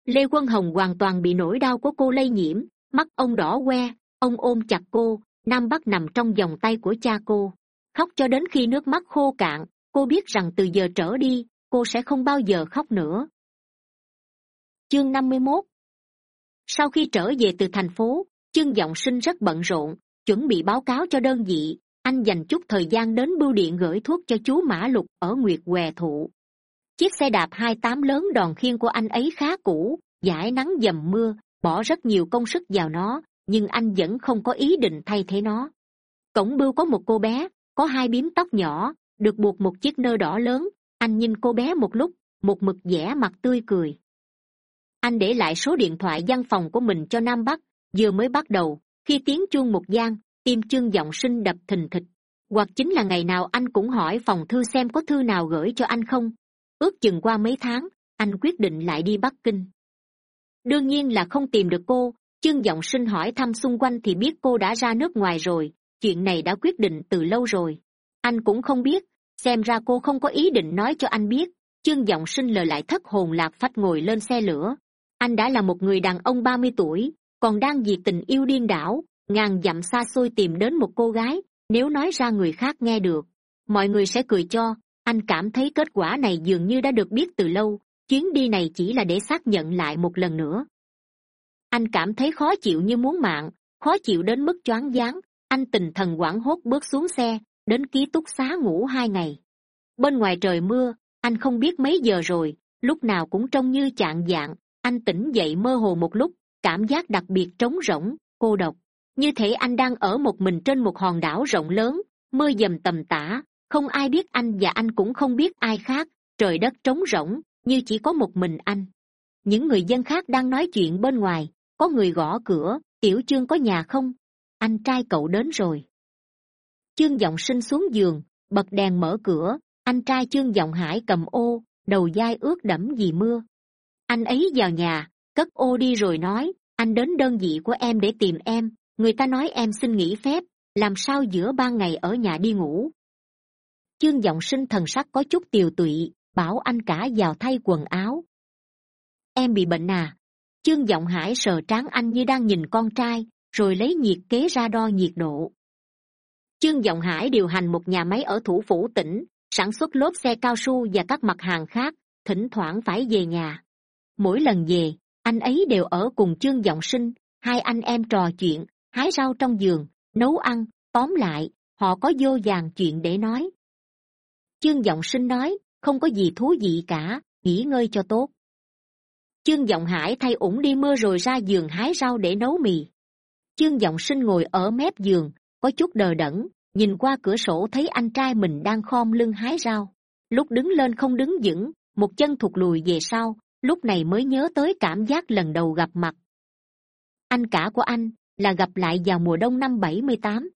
[SPEAKER 1] Lê quân hồng hoàn toàn bị nỗi đau của cô lây nhiễm, mắt ông đỏ que ông ôm chặt cô, nam bắc nằm trong vòng tay của cha cô. Khóc cho đến khi nước mắt khô cạn, cô biết rằng từ giờ trở đi cô sẽ không bao giờ khóc nữa. Chương năm mươi mốt. Sau khi trở về từ thành phố chương g sinh rất bận rộn, chuẩn bị báo cáo cho đơn vị. Anh dành chút thời gian đến bưu điện gửi thuốc cho chú mã lục ở nguyệt què thụ. Chiếc xe đạp hai tám lớn đòn khiên của anh ấy khá cũ dải nắng dầm mưa, bỏ rất nhiều công sức vào nó, nhưng anh vẫn không có ý định thay thế nó. Cổng bưu có một cô bé, có hai bím tóc nhỏ, được buộc một chiếc nơ đỏ lớn anh nhìn cô bé một lúc, một mực vẻ mặt tươi cười. Anh để lại số điện thoại văn phòng của mình cho nam bắc, vừa mới bắt đầu, khi tiếng chuông một gian, tim chương giọng sinh đập thình thịch. Hoặc chính là ngày nào anh cũng hỏi phòng thư xem có thư nào gửi cho anh không? Ước chừng qua mấy tháng, anh quyết định lại đi bắc kinh. Đương nhiên là không tìm được cô chương giọng sinh hỏi thăm xung quanh thì biết cô đã ra nước ngoài rồi, chuyện này đã quyết định từ lâu rồi. Anh cũng không biết xem ra cô không có ý định nói cho anh biết. Chương giọng sinh lời lại thất hồn lạc phách ngồi lên xe lửa. Anh đã là một người đàn ông ba mươi tuổi, còn đang vì tình yêu điên đảo, ngàn dặm xa xôi tìm đến một cô gái, nếu nói ra người khác nghe được. Mọi người sẽ cười cho, anh cảm thấy kết quả này dường như đã được biết từ lâu, chuyến đi này chỉ là để xác nhận lại một lần nữa. Anh cảm thấy khó chịu như muốn mạng, khó chịu đến mức choáng váng, anh tình thần quảng hốt bước xuống xe đến ký túc xá ngủ hai ngày. Bên ngoài trời mưa, anh không biết mấy giờ rồi, lúc nào cũng trông như chạng dạng. Anh tỉnh dậy mơ hồ một lúc, cảm giác đặc biệt trống rỗng, cô độc. Như thể anh đang ở một mình trên một hòn đảo rộng lớn, mưa dầm tầm tã. Không ai biết anh và anh cũng không biết ai khác, trời đất trống rỗng, như chỉ có một mình anh. Những người dân khác đang nói chuyện bên ngoài, có người gõ cửa, tiểu chương có nhà không? Anh trai cậu đến rồi chương giọng sinh xuống giường, bật đèn mở cửa, anh trai chương giọng hải cầm ô, đầu dai ướt đẫm vì mưa. Anh ấy vào nhà, cất ô đi rồi nói, anh đến đơn vị của em để tìm em, người ta nói em xin nghỉ phép, làm sao giữa ban ngày ở nhà đi ngủ? Chương giọng sinh thần sắc có chút tiều tụy, bảo anh cả vào thay quần áo. Em bị bệnh à? Chương giọng hải sờ trán anh như đang nhìn con trai, rồi lấy nhiệt kế ra đo nhiệt độ chương giọng hải điều hành một nhà máy ở thủ phủ tỉnh, sản xuất lốp xe cao su và các mặt hàng khác, thỉnh thoảng phải về nhà. Mỗi lần về, anh ấy đều ở cùng chương giọng sinh, hai anh em trò chuyện, hái rau trong giường, nấu ăn, tóm lại, họ có vô vàng chuyện để nói. Chương giọng sinh nói, không có gì thú vị cả, nghỉ ngơi cho tốt. Chương giọng hải thay ủng đi mưa rồi ra giường hái rau để nấu mì. Chương giọng sinh ngồi ở mép giường có chút đờ đẫn, nhìn qua cửa sổ thấy anh trai mình đang khom lưng hái rau. Lúc đứng lên không đứng vững, một chân thụt lùi về sau, lúc này mới nhớ tới cảm giác lần đầu gặp mặt. Anh cả của anh là gặp lại vào mùa đông năm bảy mươi tám.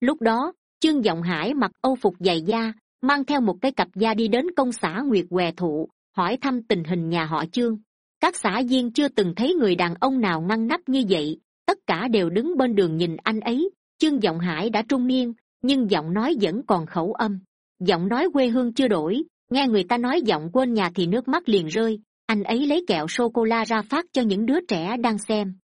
[SPEAKER 1] Lúc đó chương giọng hải mặc âu phục dày da, mang theo một cái cặp da đi đến công xã nguyệt què thụ, hỏi thăm tình hình nhà họ chương các xã viên chưa từng thấy người đàn ông nào ngăn nắp như vậy, tất cả đều đứng bên đường nhìn anh ấy chương giọng hải đã trung niên, nhưng giọng nói vẫn còn khẩu âm. Giọng nói quê hương chưa đổi, nghe người ta nói giọng quên nhà thì nước mắt liền rơi. Anh ấy lấy kẹo sô cô la ra phát cho những đứa trẻ đang xem.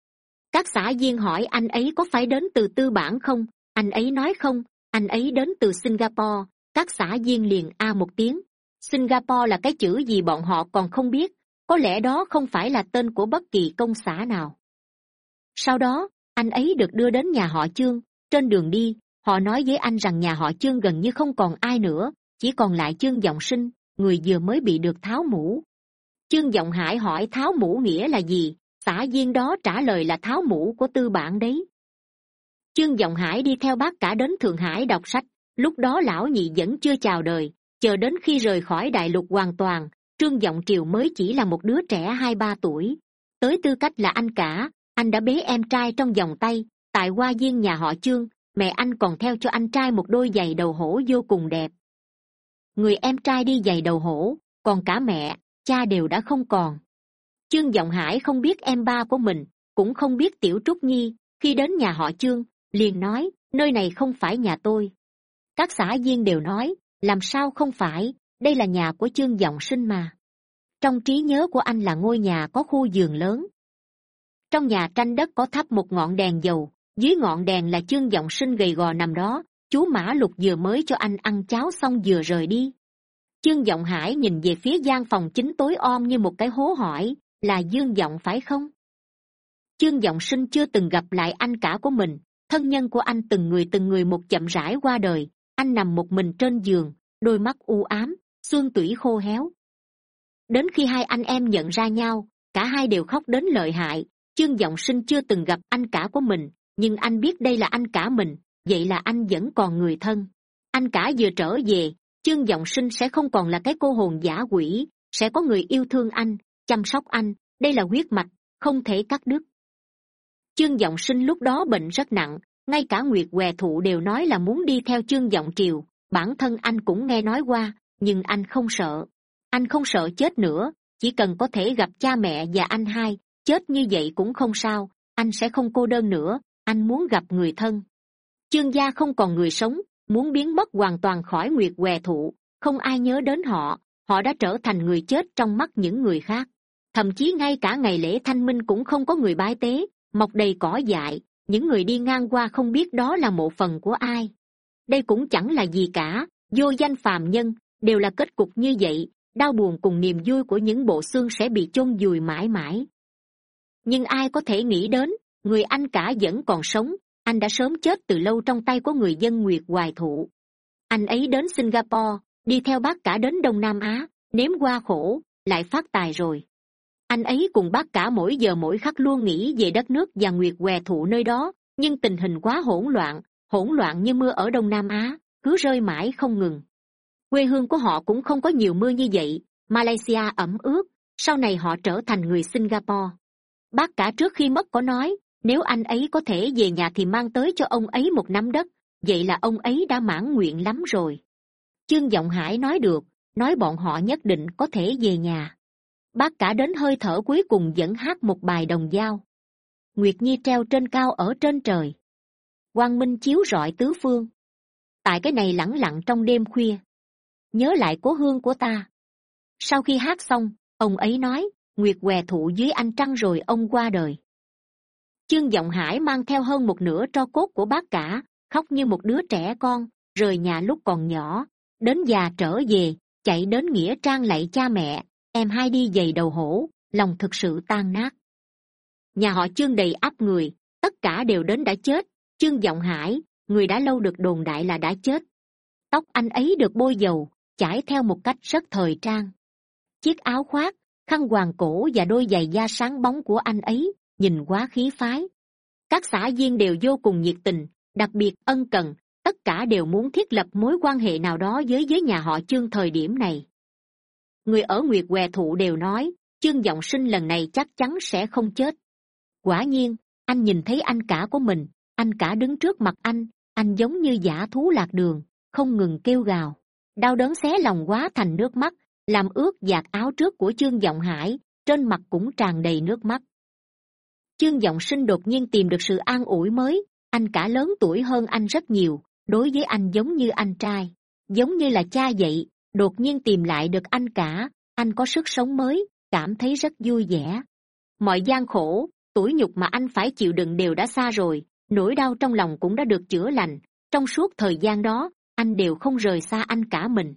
[SPEAKER 1] Các xã viên hỏi anh ấy có phải đến từ tư bản không? Anh ấy nói không, anh ấy đến từ singapore. Các xã viên liền a một tiếng. Singapore là cái chữ gì bọn họ còn không biết, có lẽ đó không phải là tên của bất kỳ công xã nào. Sau đó, anh ấy được đưa đến nhà họ chương trên đường đi, họ nói với anh rằng nhà họ chương gần như không còn ai nữa, chỉ còn lại chương giọng sinh, người vừa mới bị được tháo mũ. Chương giọng hải hỏi tháo mũ nghĩa là gì? Xã viên đó trả lời là tháo mũ của tư bản đấy. Chương giọng hải đi theo bác cả đến thượng hải đọc sách, lúc đó lão nhị vẫn chưa chào đời, chờ đến khi rời khỏi đại lục hoàn toàn, trương giọng triều mới chỉ là một đứa trẻ hai ba tuổi. Tới tư cách là anh cả, anh đã bế em trai trong vòng tay tại hoa viên nhà họ chương mẹ anh còn theo cho anh trai một đôi giày đầu hổ vô cùng đẹp. Người em trai đi giày đầu hổ, còn cả mẹ, cha đều đã không còn. Chương g hải không biết em ba của mình, cũng không biết tiểu trúc nhi, khi đến nhà họ chương liền nói, nơi này không phải nhà tôi. Các xã viên đều nói, làm sao không phải, đây là nhà của chương giọng sinh mà. Trong trí nhớ của anh là ngôi nhà có khu giường lớn. Trong nhà tranh đất có thắp một ngọn đèn dầu dưới ngọn đèn là chương giọng sinh gầy gò nằm đó, chú mã lục vừa mới cho anh ăn cháo xong vừa rời đi. Chương giọng hải nhìn về phía gian phòng chính tối om như một cái hố hỏi, là dương giọng phải không? Chương giọng sinh chưa từng gặp lại anh cả của mình, thân nhân của anh từng người từng người một chậm rãi qua đời, anh nằm một mình trên giường, đôi mắt u ám, xương tủy khô héo. Đến khi hai anh em nhận ra nhau, cả hai đều khóc đến lợi hại, chương giọng sinh chưa từng gặp anh cả của mình nhưng anh biết đây là anh cả mình, vậy là anh vẫn còn người thân. Anh cả vừa trở về chương giọng sinh sẽ không còn là cái cô hồn giả quỷ, sẽ có người yêu thương anh, chăm sóc anh, đây là huyết mạch, không thể cắt đứt. Chương giọng sinh lúc đó bệnh rất nặng, ngay cả nguyệt què thụ đều nói là muốn đi theo chương giọng triều, bản thân anh cũng nghe nói qua, nhưng anh không sợ. Anh không sợ chết nữa, chỉ cần có thể gặp cha mẹ và anh hai, chết như vậy cũng không sao, anh sẽ không cô đơn nữa anh muốn gặp người thân. Chương gia không còn người sống, muốn biến mất hoàn toàn khỏi nguyệt què thụ. Không ai nhớ đến họ họ đã trở thành người chết trong mắt những người khác. Thậm chí ngay cả ngày lễ thanh minh cũng không có người bái tế, mọc đầy cỏ dại. Những người đi ngang qua không biết đó là một phần của ai. Đây cũng chẳng là gì cả, vô danh phàm nhân, đều là kết cục như vậy. Đau buồn cùng niềm vui của những bộ xương sẽ bị chôn vùi mãi mãi. Nhưng ai có thể nghĩ đến người anh cả vẫn còn sống, anh đã sớm chết từ lâu trong tay của người dân nguyệt hoài thụ. Anh ấy đến singapore, đi theo bác cả đến đông nam á, nếm qua khổ, lại phát tài rồi. Anh ấy cùng bác cả mỗi giờ mỗi khắc luôn nghĩ về đất nước và nguyệt què thụ nơi đó, nhưng tình hình quá hỗn loạn hỗn loạn như mưa ở đông nam á, cứ rơi mãi không ngừng. Quê hương của họ cũng không có nhiều mưa như vậy, malaysia ẩm ướt, sau này họ trở thành người singapore. Bác cả trước khi mất có nói nếu anh ấy có thể về nhà thì mang tới cho ông ấy một nắm đất. Vậy là ông ấy đã mãn nguyện lắm rồi. Chương giọng hải nói được, nói bọn họ nhất định có thể về nhà. Bác cả đến hơi thở cuối cùng vẫn hát một bài đồng dao. Nguyệt nhi treo trên cao ở trên trời. Quang minh chiếu rọi tứ phương. Tại cái này lẳng lặng trong đêm khuya. Nhớ lại cố hương của ta. Sau khi hát xong, ông ấy nói, nguyệt què thụ dưới anh trăng rồi ông qua đời chương giọng hải mang theo hơn một nửa tro cốt của bác cả, khóc như một đứa trẻ con, rời nhà lúc còn nhỏ. Đến già trở về, chạy đến nghĩa trang lạy cha mẹ, em hai đi giày đầu hổ, lòng thực sự tan nát. Nhà họ chương đầy áp người, tất cả đều đến đã chết. Chương giọng hải, người đã lâu được đồn đại là đã chết. Tóc anh ấy được bôi dầu, chải theo một cách rất thời trang. Chiếc áo khoác, khăn hoàng cổ và đôi giày da sáng bóng của anh ấy nhìn quá khí phái. Các xã viên đều vô cùng nhiệt tình, đặc biệt ân cần, tất cả đều muốn thiết lập mối quan hệ nào đó với với nhà họ chương thời điểm này. Người ở nguyệt què thụ đều nói chương g sinh lần này chắc chắn sẽ không chết. Quả nhiên, anh nhìn thấy anh cả của mình, anh cả đứng trước mặt anh anh giống như giả thú lạc đường, không ngừng kêu gào. Đau đớn xé lòng quá thành nước mắt, làm ướt giạt áo trước của chương giọng hải, trên mặt cũng tràn đầy nước mắt chương giọng sinh đột nhiên tìm được sự an ủi mới. Anh cả lớn tuổi hơn anh rất nhiều, đối với anh giống như anh trai, giống như là cha vậy đột nhiên tìm lại được anh cả, anh có sức sống mới, cảm thấy rất vui vẻ. Mọi gian khổ, tuổi nhục mà anh phải chịu đựng đều đã xa rồi, nỗi đau trong lòng cũng đã được chữa lành. Trong suốt thời gian đó, anh đều không rời xa anh cả mình.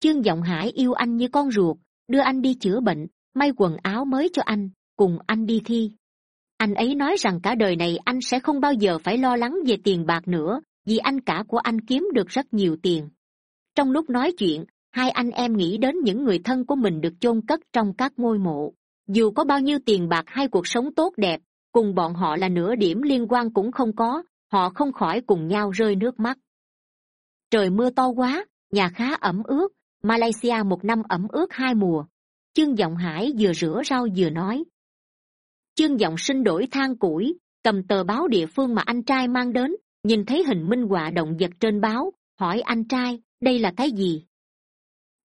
[SPEAKER 1] Chương giọng hải yêu anh như con ruột, đưa anh đi chữa bệnh, may quần áo mới cho anh, cùng anh đi thi anh ấy nói rằng cả đời này anh sẽ không bao giờ phải lo lắng về tiền bạc nữa, vì anh cả của anh kiếm được rất nhiều tiền. Trong lúc nói chuyện, hai anh em nghĩ đến những người thân của mình được chôn cất trong các ngôi mộ. Dù có bao nhiêu tiền bạc hay cuộc sống tốt đẹp, cùng bọn họ là nửa điểm liên quan cũng không có, họ không khỏi cùng nhau rơi nước mắt. Trời mưa to quá, nhà khá ẩm ướt, malaysia một năm ẩm ướt hai mùa. Chương giọng hải vừa rửa rau vừa nói chương giọng sinh đổi than củi, cầm tờ báo địa phương mà anh trai mang đến, nhìn thấy hình minh họa động vật trên báo, hỏi anh trai, đây là cái gì?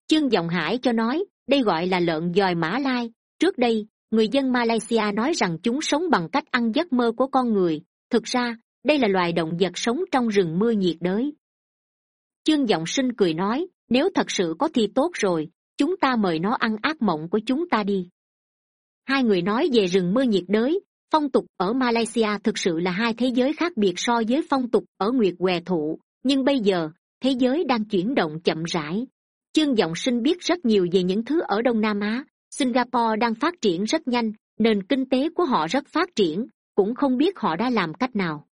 [SPEAKER 1] Chương giọng hải cho nói, đây gọi là lợn dòi mã lai. Trước đây, người dân malaysia nói rằng chúng sống bằng cách ăn giấc mơ của con người. Thực ra, đây là loài động vật sống trong rừng mưa nhiệt đới. Chương giọng sinh cười nói, nếu thật sự có thì tốt rồi, chúng ta mời nó ăn ác mộng của chúng ta đi hai người nói về rừng mưa nhiệt đới, phong tục ở malaysia thực sự là hai thế giới khác biệt so với phong tục ở nguyệt què thụ, nhưng bây giờ, thế giới đang chuyển động chậm rãi. Chương giọng sinh biết rất nhiều về những thứ ở đông nam á, singapore đang phát triển rất nhanh, nền kinh tế của họ rất phát triển, cũng không biết họ đã làm cách nào.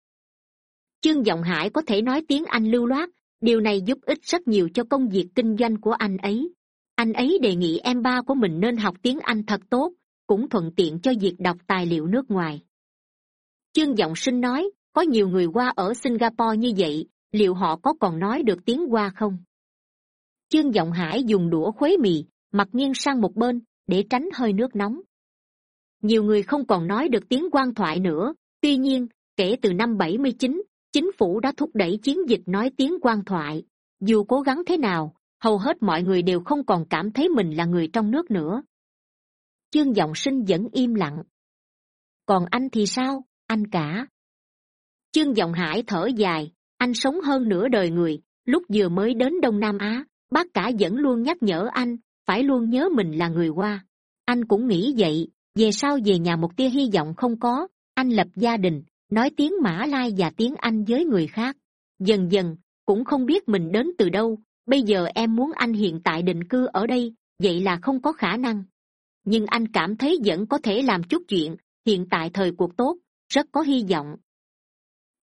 [SPEAKER 1] Chương giọng hải có thể nói tiếng anh lưu loát, điều này giúp ích rất nhiều cho công việc kinh doanh của anh ấy. Anh ấy đề nghị em ba của mình nên học tiếng anh thật tốt cũng thuận tiện cho việc đọc tài liệu nước ngoài. Chương giọng sinh nói, có nhiều người qua ở singapore như vậy, liệu họ có còn nói được tiếng hoa không? Chương giọng hải dùng đũa khuấy mì mặt nghiêng sang một bên, để tránh hơi nước nóng. Nhiều người không còn nói được tiếng quan thoại nữa, tuy nhiên, kể từ năm bảy mươi chín, chính phủ đã thúc đẩy chiến dịch nói tiếng quan thoại. Dù cố gắng thế nào, hầu hết mọi người đều không còn cảm thấy mình là người trong nước nữa chương giọng sinh vẫn im lặng. Còn anh thì sao? Anh cả. Chương giọng hải thở dài. Anh sống hơn nửa đời người. Lúc vừa mới đến đông nam á, bác cả vẫn luôn nhắc nhở anh, phải luôn nhớ mình là người hoa anh cũng nghĩ vậy. Về sau về nhà một tia hy vọng không có, anh lập gia đình, nói tiếng mã lai và tiếng anh với người khác. Dần dần, cũng không biết mình đến từ đâu. Bây giờ em muốn anh hiện tại định cư ở đây, vậy là không có khả năng nhưng anh cảm thấy vẫn có thể làm chút chuyện, hiện tại thời cuộc tốt, rất có hy vọng.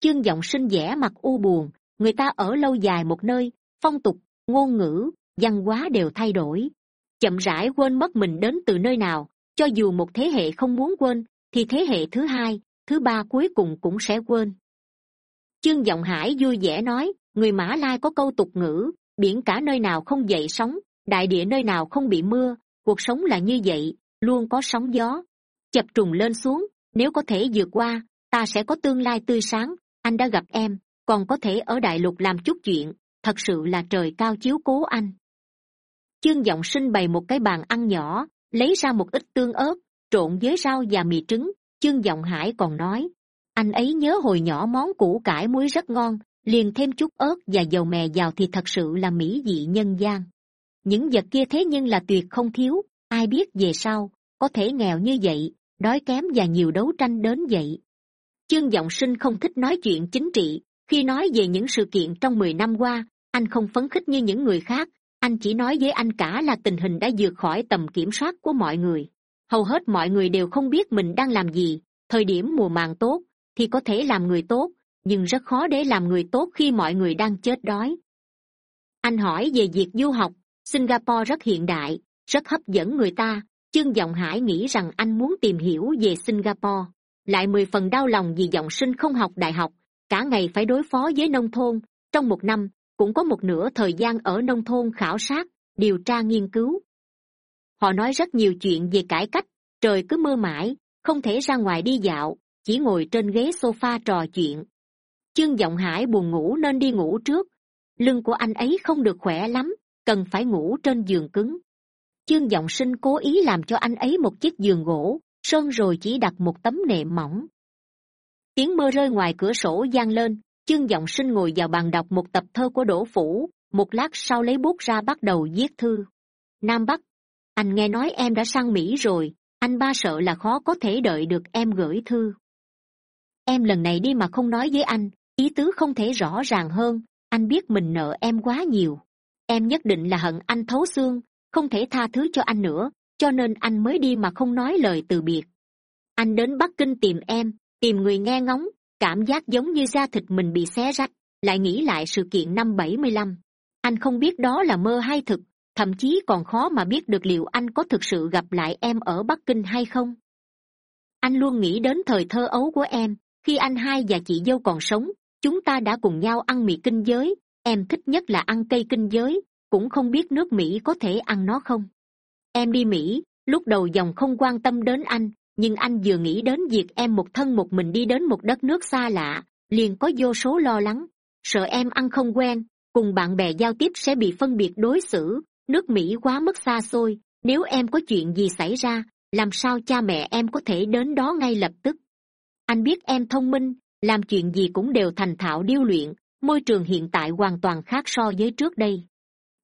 [SPEAKER 1] Chương giọng sinh vẻ mặt u buồn, người ta ở lâu dài một nơi, phong tục, ngôn ngữ, văn hóa đều thay đổi. Chậm rãi quên mất mình đến từ nơi nào, cho dù một thế hệ không muốn quên, thì thế hệ thứ hai, thứ ba cuối cùng cũng sẽ quên. Chương giọng hải vui vẻ nói, người mã lai có câu tục ngữ, biển cả nơi nào không dậy sóng, đại địa nơi nào không bị mưa cuộc sống là như vậy, luôn có sóng gió. Chập trùng lên xuống, nếu có thể vượt qua, ta sẽ có tương lai tươi sáng, anh đã gặp em, còn có thể ở đại lục làm chút chuyện, thật sự là trời cao chiếu cố anh. Chương giọng sinh bày một cái bàn ăn nhỏ, lấy ra một ít tương ớt, trộn với rau và mì trứng, chương giọng hải còn nói, anh ấy nhớ hồi nhỏ món củ cải muối rất ngon, liền thêm chút ớt và dầu mè vào thì thật sự là mỹ vị nhân gian những vật kia thế nhưng là tuyệt không thiếu, ai biết về sau, có thể nghèo như vậy, đói kém và nhiều đấu tranh đến vậy. Chương giọng sinh không thích nói chuyện chính trị, khi nói về những sự kiện trong mười năm qua, anh không phấn khích như những người khác, anh chỉ nói với anh cả là tình hình đã vượt khỏi tầm kiểm soát của mọi người. Hầu hết mọi người đều không biết mình đang làm gì, thời điểm mùa màng tốt thì có thể làm người tốt, nhưng rất khó để làm người tốt khi mọi người đang chết đói. Anh hỏi về việc du học singapore rất hiện đại, rất hấp dẫn người ta. Chương g hải nghĩ rằng anh muốn tìm hiểu về singapore. Lại mười phần đau lòng vì giọng sinh không học đại học. Cả ngày phải đối phó với nông thôn. Trong một năm, cũng có một nửa thời gian ở nông thôn khảo sát, điều tra nghiên cứu. Họ nói rất nhiều chuyện về cải cách. Trời cứ mưa mãi, không thể ra ngoài đi dạo, chỉ ngồi trên ghế s o f a trò chuyện. Chương giọng hải buồn ngủ nên đi ngủ trước. Lưng của anh ấy không được khỏe lắm cần phải ngủ trên giường cứng. Chương giọng sinh cố ý làm cho anh ấy một chiếc giường gỗ, sơn rồi chỉ đặt một tấm nệm mỏng. Tiếng mưa rơi ngoài cửa sổ g lên, chương giọng sinh ngồi vào bàn đọc một tập thơ của đỗ phủ, một lát sau lấy bút ra bắt đầu viết thư. Nam bắc, anh nghe nói em đã sang mỹ rồi, anh ba sợ là khó có thể đợi được em gửi thư. Em lần này đi mà không nói với anh, ý tứ không thể rõ ràng hơn, anh biết mình nợ em quá nhiều em nhất định là hận anh thấu xương, không thể tha thứ cho anh nữa, cho nên anh mới đi mà không nói lời từ biệt. Anh đến bắc kinh tìm em, tìm người nghe ngóng, cảm giác giống như da thịt mình bị xé rách, lại nghĩ lại sự kiện năm bảy mươi lăm. Anh không biết đó là mơ hay thực, thậm chí còn khó mà biết được liệu anh có thực sự gặp lại em ở bắc kinh hay không. Anh luôn nghĩ đến thời thơ ấu của em, khi anh hai và chị dâu còn sống, chúng ta đã cùng nhau ăn mì kinh giới em thích nhất là ăn cây kinh giới, cũng không biết nước mỹ có thể ăn nó không. Em đi mỹ, lúc đầu dòng không quan tâm đến anh, nhưng anh vừa nghĩ đến việc em một thân một mình đi đến một đất nước xa lạ, liền có vô số lo lắng. Sợ em ăn không quen, cùng bạn bè giao tiếp sẽ bị phân biệt đối xử, nước mỹ quá mức xa xôi, nếu em có chuyện gì xảy ra, làm sao cha mẹ em có thể đến đó ngay lập tức? Anh biết em thông minh, làm chuyện gì cũng đều thành thạo điêu luyện môi trường hiện tại hoàn toàn khác so với trước đây.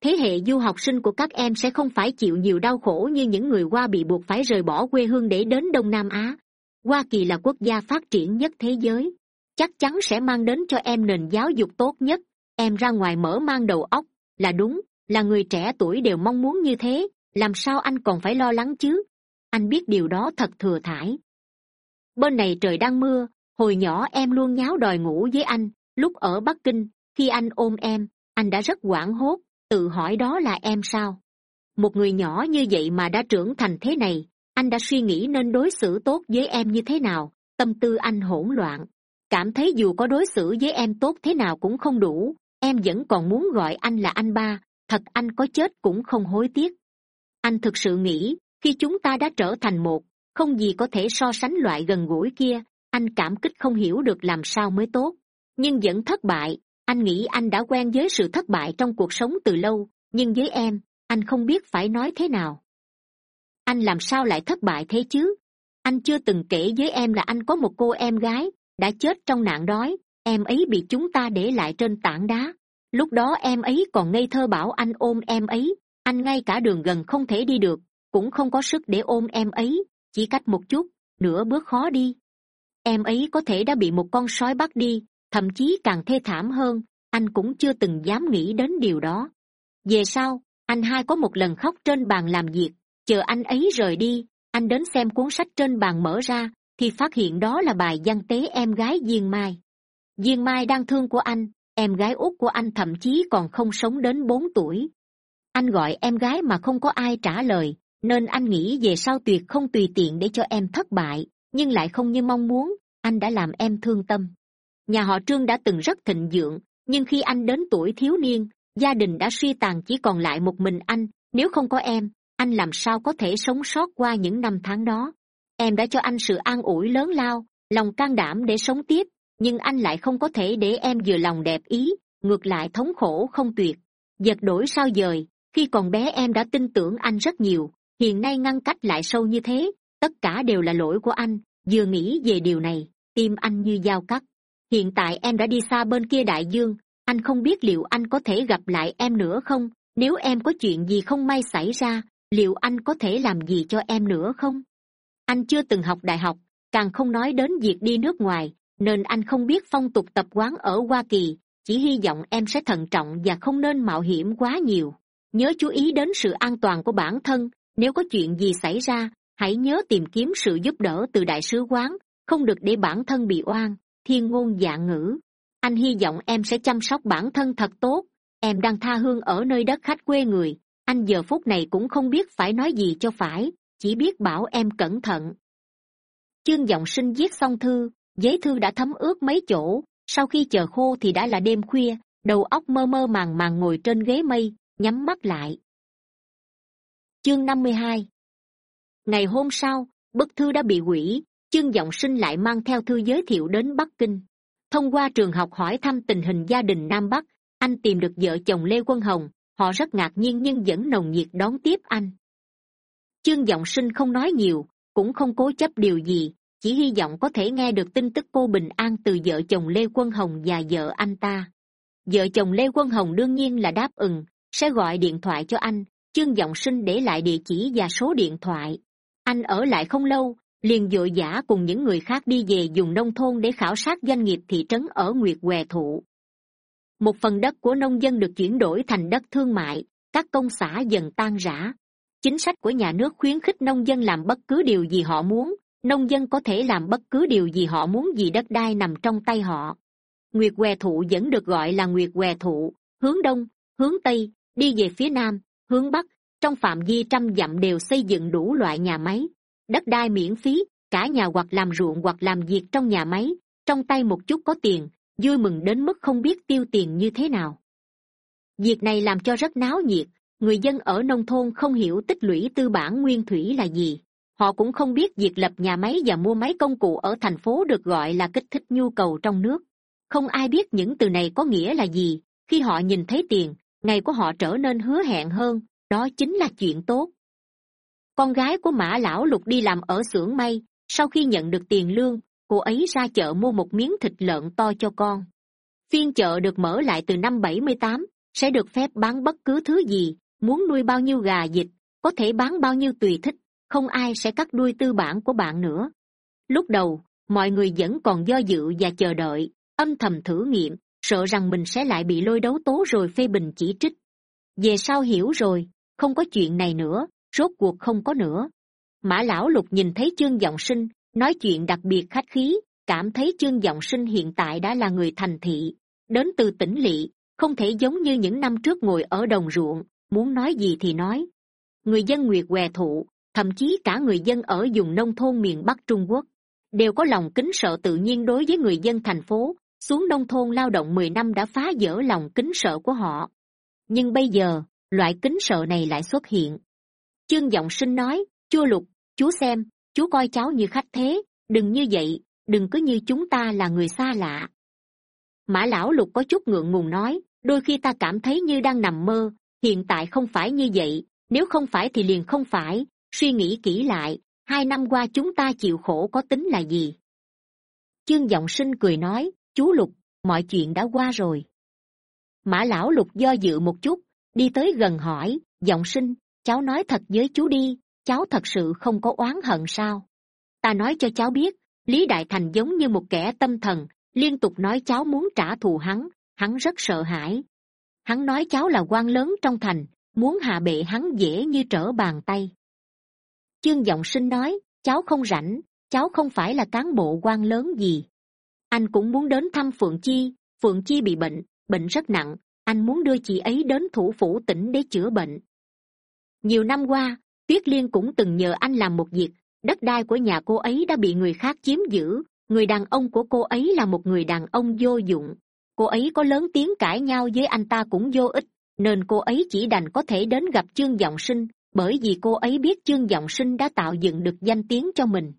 [SPEAKER 1] Thế hệ du học sinh của các em sẽ không phải chịu nhiều đau khổ như những người hoa bị buộc phải rời bỏ quê hương để đến đông nam á. Hoa kỳ là quốc gia phát triển nhất thế giới. Chắc chắn sẽ mang đến cho em nền giáo dục tốt nhất. Em ra ngoài mở mang đầu óc. Là đúng, là người trẻ tuổi đều mong muốn như thế. Làm sao anh còn phải lo lắng chứ? Anh biết điều đó thật thừa thãi. bên này trời đang mưa, hồi nhỏ em luôn nháo đòi ngủ với anh lúc ở bắc kinh, khi anh ôm em, anh đã rất hoảng hốt, tự hỏi đó là em sao? Một người nhỏ như vậy mà đã trưởng thành thế này, anh đã suy nghĩ nên đối xử tốt với em như thế nào? Tâm tư anh hỗn loạn. Cảm thấy dù có đối xử với em tốt thế nào cũng không đủ, em vẫn còn muốn gọi anh là anh ba, thật anh có chết cũng không hối tiếc. Anh thực sự nghĩ, khi chúng ta đã trở thành một, không gì có thể so sánh loại gần gũi kia, anh cảm kích không hiểu được làm sao mới tốt nhưng vẫn thất bại. Anh nghĩ anh đã quen với sự thất bại trong cuộc sống từ lâu, nhưng với em, anh không biết phải nói thế nào. Anh làm sao lại thất bại thế chứ? Anh chưa từng kể với em là anh có một cô em gái, đã chết trong nạn đói, em ấy bị chúng ta để lại trên tảng đá. Lúc đó em ấy còn ngây thơ bảo anh ôm em ấy, anh ngay cả đường gần không thể đi được, cũng không có sức để ôm em ấy, chỉ cách một chút, nửa bước khó đi. Em ấy có thể đã bị một con sói bắt đi thậm chí càng thê thảm hơn, anh cũng chưa từng dám nghĩ đến điều đó. Về sau, anh hai có một lần khóc trên bàn làm việc, chờ anh ấy rời đi, anh đến xem cuốn sách trên bàn mở ra, thì phát hiện đó là bài văn tế em gái diên mai. Diên mai đang thương của anh, em gái út của anh thậm chí còn không sống đến bốn tuổi. Anh gọi em gái mà không có ai trả lời, nên anh nghĩ về sau tuyệt không tùy tiện để cho em thất bại, nhưng lại không như mong muốn, anh đã làm em thương tâm nhà họ trương đã từng rất thịnh vượng, nhưng khi anh đến tuổi thiếu niên, gia đình đã suy tàn chỉ còn lại một mình anh. Nếu không có em, anh làm sao có thể sống sót qua những năm tháng đó? Em đã cho anh sự an ủi lớn lao, lòng can đảm để sống tiếp, nhưng anh lại không có thể để em vừa lòng đẹp ý, ngược lại thống khổ không tuyệt. Giật đổi sao dời, khi còn bé em đã tin tưởng anh rất nhiều, hiện nay ngăn cách lại sâu như thế, tất cả đều là lỗi của anh, vừa nghĩ về điều này, tim anh như dao cắt hiện tại em đã đi xa bên kia đại dương, anh không biết liệu anh có thể gặp lại em nữa không? Nếu em có chuyện gì không may xảy ra, liệu anh có thể làm gì cho em nữa không? Anh chưa từng học đại học, càng không nói đến việc đi nước ngoài, nên anh không biết phong tục tập quán ở hoa kỳ, chỉ hy vọng em sẽ thận trọng và không nên mạo hiểm quá nhiều. Nhớ chú ý đến sự an toàn của bản thân, nếu có chuyện gì xảy ra, hãy nhớ tìm kiếm sự giúp đỡ từ đại sứ quán, không được để bản thân bị oan thiên ngôn dạ ngữ. Anh hy vọng em sẽ chăm sóc bản thân thật tốt. Em đang tha hương ở nơi đất khách quê người. Anh giờ phút này cũng không biết phải nói gì cho phải, chỉ biết bảo em cẩn thận. Chương giọng sinh viết xong thư, giấy thư đã thấm ướt mấy chỗ. Sau khi chờ khô thì đã là đêm khuya, đầu óc mơ mơ màng màng ngồi trên ghế mây, nhắm mắt lại. Chương năm mươi hai. Ngày hôm sau, bức thư đã bị hủy chương g sinh lại mang theo thư giới thiệu đến bắc kinh. Thông qua trường học hỏi thăm tình hình gia đình nam bắc, anh tìm được vợ chồng lê quân hồng, họ rất ngạc nhiên nhưng vẫn nồng nhiệt đón tiếp anh. Chương g sinh không nói nhiều, cũng không cố chấp điều gì, chỉ hy vọng có thể nghe được tin tức cô bình an từ vợ chồng lê quân hồng và vợ anh ta. Vợ chồng lê quân hồng đương nhiên là đáp ừng sẽ gọi điện thoại cho anh, chương g sinh để lại địa chỉ và số điện thoại. Anh ở lại không lâu liền vội giả cùng những người khác đi về dùng nông thôn để khảo sát doanh nghiệp thị trấn ở nguyệt què thụ. Một phần đất của nông dân được chuyển đổi thành đất thương mại, các công xã dần tan rã. Chính sách của nhà nước khuyến khích nông dân làm bất cứ điều gì họ muốn, nông dân có thể làm bất cứ điều gì họ muốn vì đất đai nằm trong tay họ. Nguyệt què thụ vẫn được gọi là nguyệt què thụ, hướng đông, hướng tây, đi về phía nam, hướng bắc, trong phạm vi trăm dặm đều xây dựng đủ loại nhà máy đất đai miễn phí, cả nhà hoặc làm ruộng hoặc làm việc trong nhà máy, trong tay một chút có tiền, vui mừng đến mức không biết tiêu tiền như thế nào. Việc này làm cho rất náo nhiệt, người dân ở nông thôn không hiểu tích lũy tư bản nguyên thủy là gì. Họ cũng không biết việc lập nhà máy và mua máy công cụ ở thành phố được gọi là kích thích nhu cầu trong nước. Không ai biết những từ này có nghĩa là gì. Khi họ nhìn thấy tiền, ngày của họ trở nên hứa hẹn hơn, đó chính là chuyện tốt con gái của mã lão lục đi làm ở xưởng may. Sau khi nhận được tiền lương, cô ấy ra chợ mua một miếng thịt lợn to cho con. Phiên chợ được mở lại từ năm bảy mươi tám, sẽ được phép bán bất cứ thứ gì, muốn nuôi bao nhiêu gà vịt, có thể bán bao nhiêu tùy thích, không ai sẽ cắt đuôi tư bản của bạn nữa. Lúc đầu, mọi người vẫn còn do dự và chờ đợi, âm thầm thử nghiệm, sợ rằng mình sẽ lại bị lôi đấu tố rồi phê bình chỉ trích. Về sau hiểu rồi, không có chuyện này nữa rốt cuộc không có nữa. Mã lão lục nhìn thấy chương giọng sinh, nói chuyện đặc biệt khách khí, cảm thấy chương giọng sinh hiện tại đã là người thành thị, đến từ tỉnh lỵ, không thể giống như những năm trước ngồi ở đồng ruộng, muốn nói gì thì nói. Người dân nguyệt què thụ, thậm chí cả người dân ở vùng nông thôn miền bắc trung quốc, đều có lòng kính sợ tự nhiên đối với người dân thành phố, xuống nông thôn lao động mười năm đã phá vỡ lòng kính sợ của họ. Nhưng bây giờ, loại kính sợ này lại xuất hiện chương g sinh nói chúa lục, chú xem, chú coi cháu như khách thế, đừng như vậy, đừng cứ như chúng ta là người xa lạ. Mã lão lục có chút ngượng ngùng nói, đôi khi ta cảm thấy như đang nằm mơ, hiện tại không phải như vậy, nếu không phải thì liền không phải, suy nghĩ kỹ lại, hai năm qua chúng ta chịu khổ có tính là gì? Chương giọng sinh cười nói, chú lục, mọi chuyện đã qua rồi. Mã lão lục do dự một chút, đi tới gần hỏi, giọng sinh cháu nói thật với chú đi, cháu thật sự không có oán hận sao? Ta nói cho cháu biết, lý đại thành giống như một kẻ tâm thần, liên tục nói cháu muốn trả thù hắn hắn rất sợ hãi. Hắn nói cháu là quan lớn trong thành, muốn hạ bệ hắn dễ như trở bàn tay. Chương giọng sinh nói, cháu không rảnh, cháu không phải là cán bộ quan lớn gì. Anh cũng muốn đến thăm phượng chi phượng chi bị bệnh bệnh rất nặng, anh muốn đưa chị ấy đến thủ phủ tỉnh để chữa bệnh nhiều năm qua, tuyết liên cũng từng nhờ anh làm một việc. Đất đai của nhà cô ấy đã bị người khác chiếm giữ. Người đàn ông của cô ấy là một người đàn ông vô dụng. Cô ấy có lớn tiếng cãi nhau với anh ta cũng vô ích, nên cô ấy chỉ đành có thể đến gặp chương giọng sinh, bởi vì cô ấy biết chương giọng sinh đã tạo dựng được danh tiếng cho mình.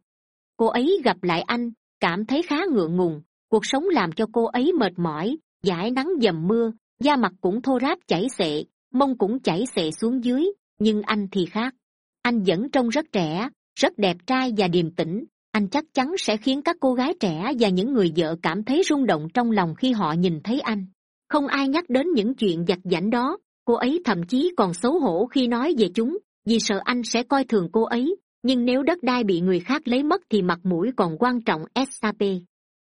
[SPEAKER 1] Cô ấy gặp lại anh, cảm thấy khá ngượng ngùng, cuộc sống làm cho cô ấy mệt mỏi giải nắng dầm mưa, da mặt cũng thô ráp chảy xệ, mông cũng chảy xệ xuống dưới nhưng anh thì khác. Anh vẫn trông rất trẻ, rất đẹp trai và điềm tĩnh. Anh chắc chắn sẽ khiến các cô gái trẻ và những người vợ cảm thấy rung động trong lòng khi họ nhìn thấy anh. Không ai nhắc đến những chuyện giặt giảnh đó. Cô ấy thậm chí còn xấu hổ khi nói về chúng, vì sợ anh sẽ coi thường cô ấy. Nhưng nếu đất đai bị người khác lấy mất thì mặt mũi còn quan trọng sap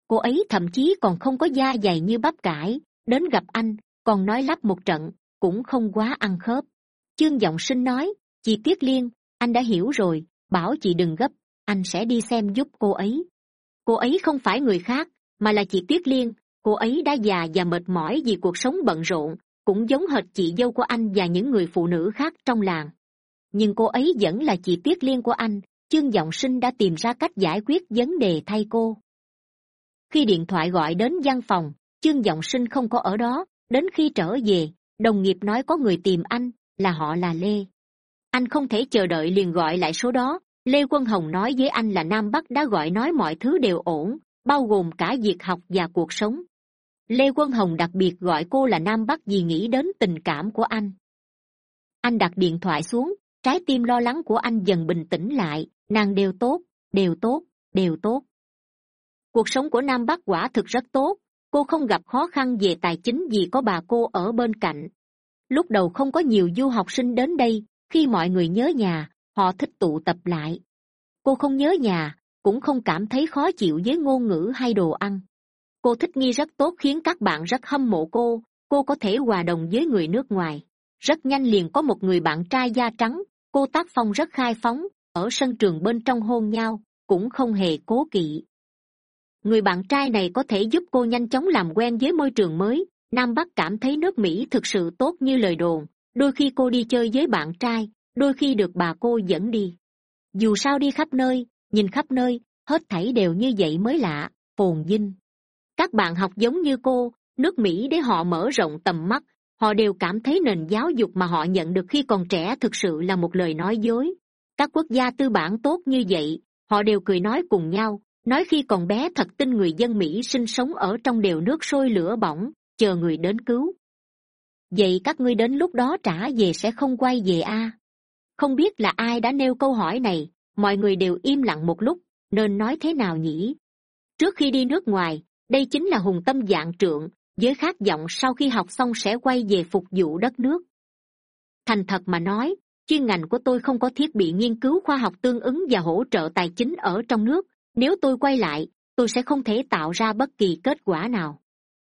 [SPEAKER 1] cô ấy thậm chí còn không có da dày như bắp cải. Đến gặp anh, còn nói lắp một trận, cũng không quá ăn khớp chương giọng sinh nói chị tuyết liên, anh đã hiểu rồi, bảo chị đừng gấp, anh sẽ đi xem giúp cô ấy. Cô ấy không phải người khác, mà là chị tuyết liên, cô ấy đã già và mệt mỏi vì cuộc sống bận rộn, cũng giống hệt chị dâu của anh và những người phụ nữ khác trong làng. Nhưng cô ấy vẫn là chị tuyết liên của anh, chương giọng sinh đã tìm ra cách giải quyết vấn đề thay cô. Khi điện thoại gọi đến văn phòng, chương giọng sinh không có ở đó, đến khi trở về, đồng nghiệp nói có người tìm anh là họ là lê. Anh không thể chờ đợi liền gọi lại số đó. Lê quân hồng nói với anh là nam bắc đã gọi nói mọi thứ đều ổn, bao gồm cả việc học và cuộc sống. Lê quân hồng đặc biệt gọi cô là nam bắc vì nghĩ đến tình cảm của anh. Anh đặt điện thoại xuống, trái tim lo lắng của anh dần bình tĩnh lại, nàng đều tốt đều tốt đều tốt. Cuộc sống của nam bắc quả thực rất tốt, cô không gặp khó khăn về tài chính vì có bà cô ở bên cạnh lúc đầu không có nhiều du học sinh đến đây, khi mọi người nhớ nhà, họ thích tụ tập lại. Cô không nhớ nhà, cũng không cảm thấy khó chịu với ngôn ngữ hay đồ ăn. Cô thích nghi rất tốt khiến các bạn rất hâm mộ cô cô có thể hòa đồng với người nước ngoài. Rất nhanh liền có một người bạn trai da trắng, cô tác phong rất khai phóng, ở sân trường bên trong hôn nhau, cũng không hề cố kỵ. Người bạn trai này có thể giúp cô nhanh chóng làm quen với môi trường mới nam bắc cảm thấy nước mỹ thực sự tốt như lời đồn, đôi khi cô đi chơi với bạn trai, đôi khi được bà cô dẫn đi. Dù sao đi khắp nơi, nhìn khắp nơi, hết thảy đều như vậy mới lạ, phồn vinh. Các bạn học giống như cô, nước mỹ để họ mở rộng tầm mắt, họ đều cảm thấy nền giáo dục mà họ nhận được khi còn trẻ thực sự là một lời nói dối. Các quốc gia tư bản tốt như vậy, họ đều cười nói cùng nhau, nói khi còn bé thật tin người dân mỹ sinh sống ở trong đều nước sôi lửa bỏng chờ người đến cứu. Vậy các ngươi đến lúc đó trả về sẽ không quay về a. À? không biết là ai đã nêu câu hỏi này, mọi người đều im lặng một lúc, nên nói thế nào nhỉ? Trước khi đi nước ngoài, đây chính là hùng tâm dạng trượng với khát vọng sau khi học xong sẽ quay về phục vụ đất nước. Thành thật mà nói, chuyên ngành của tôi không có thiết bị nghiên cứu khoa học tương ứng và hỗ trợ tài chính ở trong nước. Nếu tôi quay lại, tôi sẽ không thể tạo ra bất kỳ kết quả nào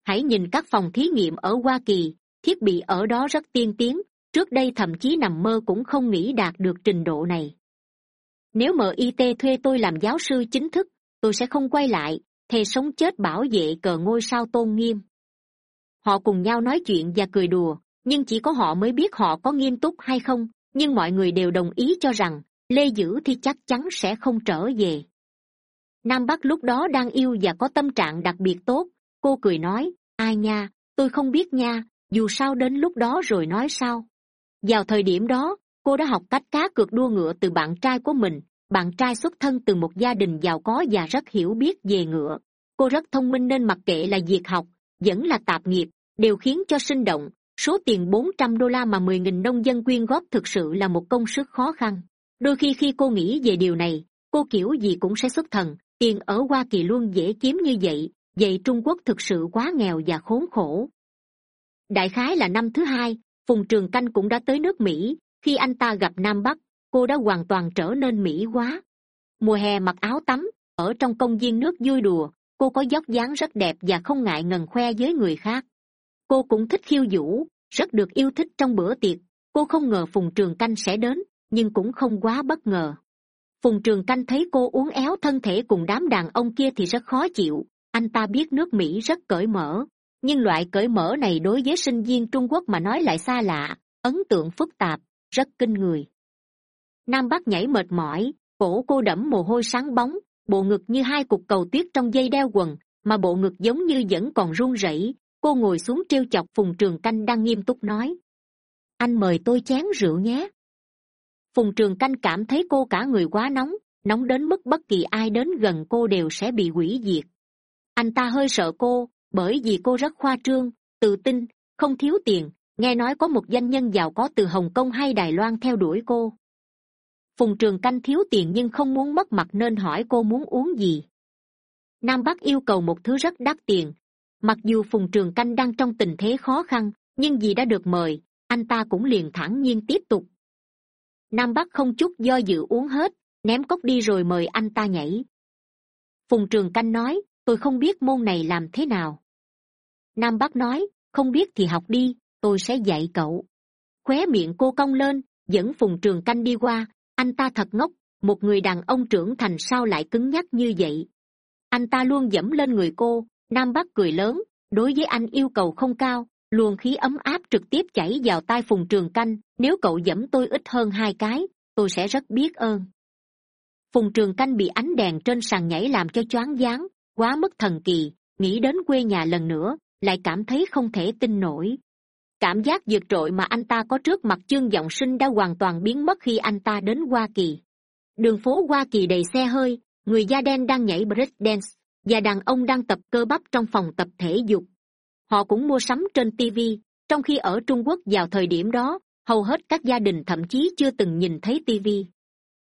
[SPEAKER 1] hãy nhìn các phòng thí nghiệm ở hoa kỳ, thiết bị ở đó rất tiên tiến, trước đây thậm chí nằm mơ cũng không nghĩ đạt được trình độ này. Nếu mit thuê tôi làm giáo sư chính thức, tôi sẽ không quay lại, thề sống chết bảo vệ cờ ngôi sao tôn nghiêm. Họ cùng nhau nói chuyện và cười đùa, nhưng chỉ có họ mới biết họ có nghiêm túc hay không, nhưng mọi người đều đồng ý cho rằng, lê dữ thì chắc chắn sẽ không trở về. Nam bắc lúc đó đang yêu và có tâm trạng đặc biệt tốt cô cười nói, ai nha, tôi không biết nha, dù sao đến lúc đó rồi nói sao? Vào thời điểm đó, cô đã học cách cá cược đua ngựa từ bạn trai của mình. Bạn trai xuất thân từ một gia đình giàu có và rất hiểu biết về ngựa. Cô rất thông minh nên mặc kệ là việc học, vẫn là tạp nghiệp, đều khiến cho sinh động. Số tiền bốn trăm đô la mà mười nghìn nông dân quyên góp thực sự là một công sức khó khăn. Đôi khi khi cô nghĩ về điều này, cô kiểu gì cũng sẽ xuất thần, tiền ở hoa kỳ luôn dễ kiếm như vậy vậy trung quốc thực sự quá nghèo và khốn khổ. Đại khái là năm thứ hai, phùng trường canh cũng đã tới nước mỹ. Khi anh ta gặp nam bắc, cô đã hoàn toàn trở nên mỹ quá. Mùa hè mặc áo tắm, ở trong công viên nước vui đùa, cô có dốc dáng rất đẹp và không ngại ngần khoe với người khác. Cô cũng thích khiêu vũ, rất được yêu thích trong bữa tiệc. Cô không ngờ phùng trường canh sẽ đến, nhưng cũng không quá bất ngờ. Phùng trường canh thấy cô uốn éo thân thể cùng đám đàn ông kia thì rất khó chịu anh ta biết nước mỹ rất cởi mở, nhưng loại cởi mở này đối với sinh viên trung quốc mà nói lại xa lạ, ấn tượng phức tạp, rất kinh người. Nam bắc nhảy mệt mỏi, cổ cô đẫm mồ hôi sáng bóng, bộ ngực như hai cục cầu tuyết trong dây đeo quần, mà bộ ngực giống như vẫn còn run rẩy, cô ngồi xuống trêu chọc phùng trường canh đang nghiêm túc nói. Anh mời tôi chén rượu nhé. Phùng trường canh cảm thấy cô cả người quá nóng nóng đến mức bất kỳ ai đến gần cô đều sẽ bị hủy diệt anh ta hơi sợ cô, bởi vì cô rất khoa trương, tự tin, không thiếu tiền. Nghe nói có một doanh nhân giàu có từ hồng kông hay đài loan theo đuổi cô. Phùng trường canh thiếu tiền nhưng không muốn mất mặt nên hỏi cô muốn uống gì. Nam bắc yêu cầu một thứ rất đắt tiền. Mặc dù phùng trường canh đang trong tình thế khó khăn, nhưng vì đã được mời, anh ta cũng liền thản nhiên tiếp tục. Nam bắc không chút do dự uống hết, ném cốc đi rồi mời anh ta nhảy. Phùng trường canh nói tôi không biết môn này làm thế nào. Nam bắc nói, không biết thì học đi, tôi sẽ dạy cậu. Khóe miệng cô cong lên, dẫn phùng trường canh đi qua. Anh ta thật ngốc, một người đàn ông trưởng thành sao lại cứng nhắc như vậy? Anh ta luôn dẫm lên người cô. Nam bắc cười lớn, đối với anh yêu cầu không cao, luồng khí ấm áp trực tiếp chảy vào tai phùng trường canh. Nếu cậu dẫm tôi ít hơn hai cái, tôi sẽ rất biết ơn. Phùng trường canh bị ánh đèn trên sàn nhảy làm cho choáng váng quá mức thần kỳ, nghĩ đến quê nhà lần nữa, lại cảm thấy không thể tin nổi. Cảm giác vượt trội mà anh ta có trước mặt chương giọng sinh đã hoàn toàn biến mất khi anh ta đến hoa kỳ. Đường phố hoa kỳ đầy xe hơi, người da đen đang nhảy break dance và đàn ông đang tập cơ bắp trong phòng tập thể dục. Họ cũng mua sắm trên tv trong khi ở trung quốc vào thời điểm đó, hầu hết các gia đình thậm chí chưa từng nhìn thấy tv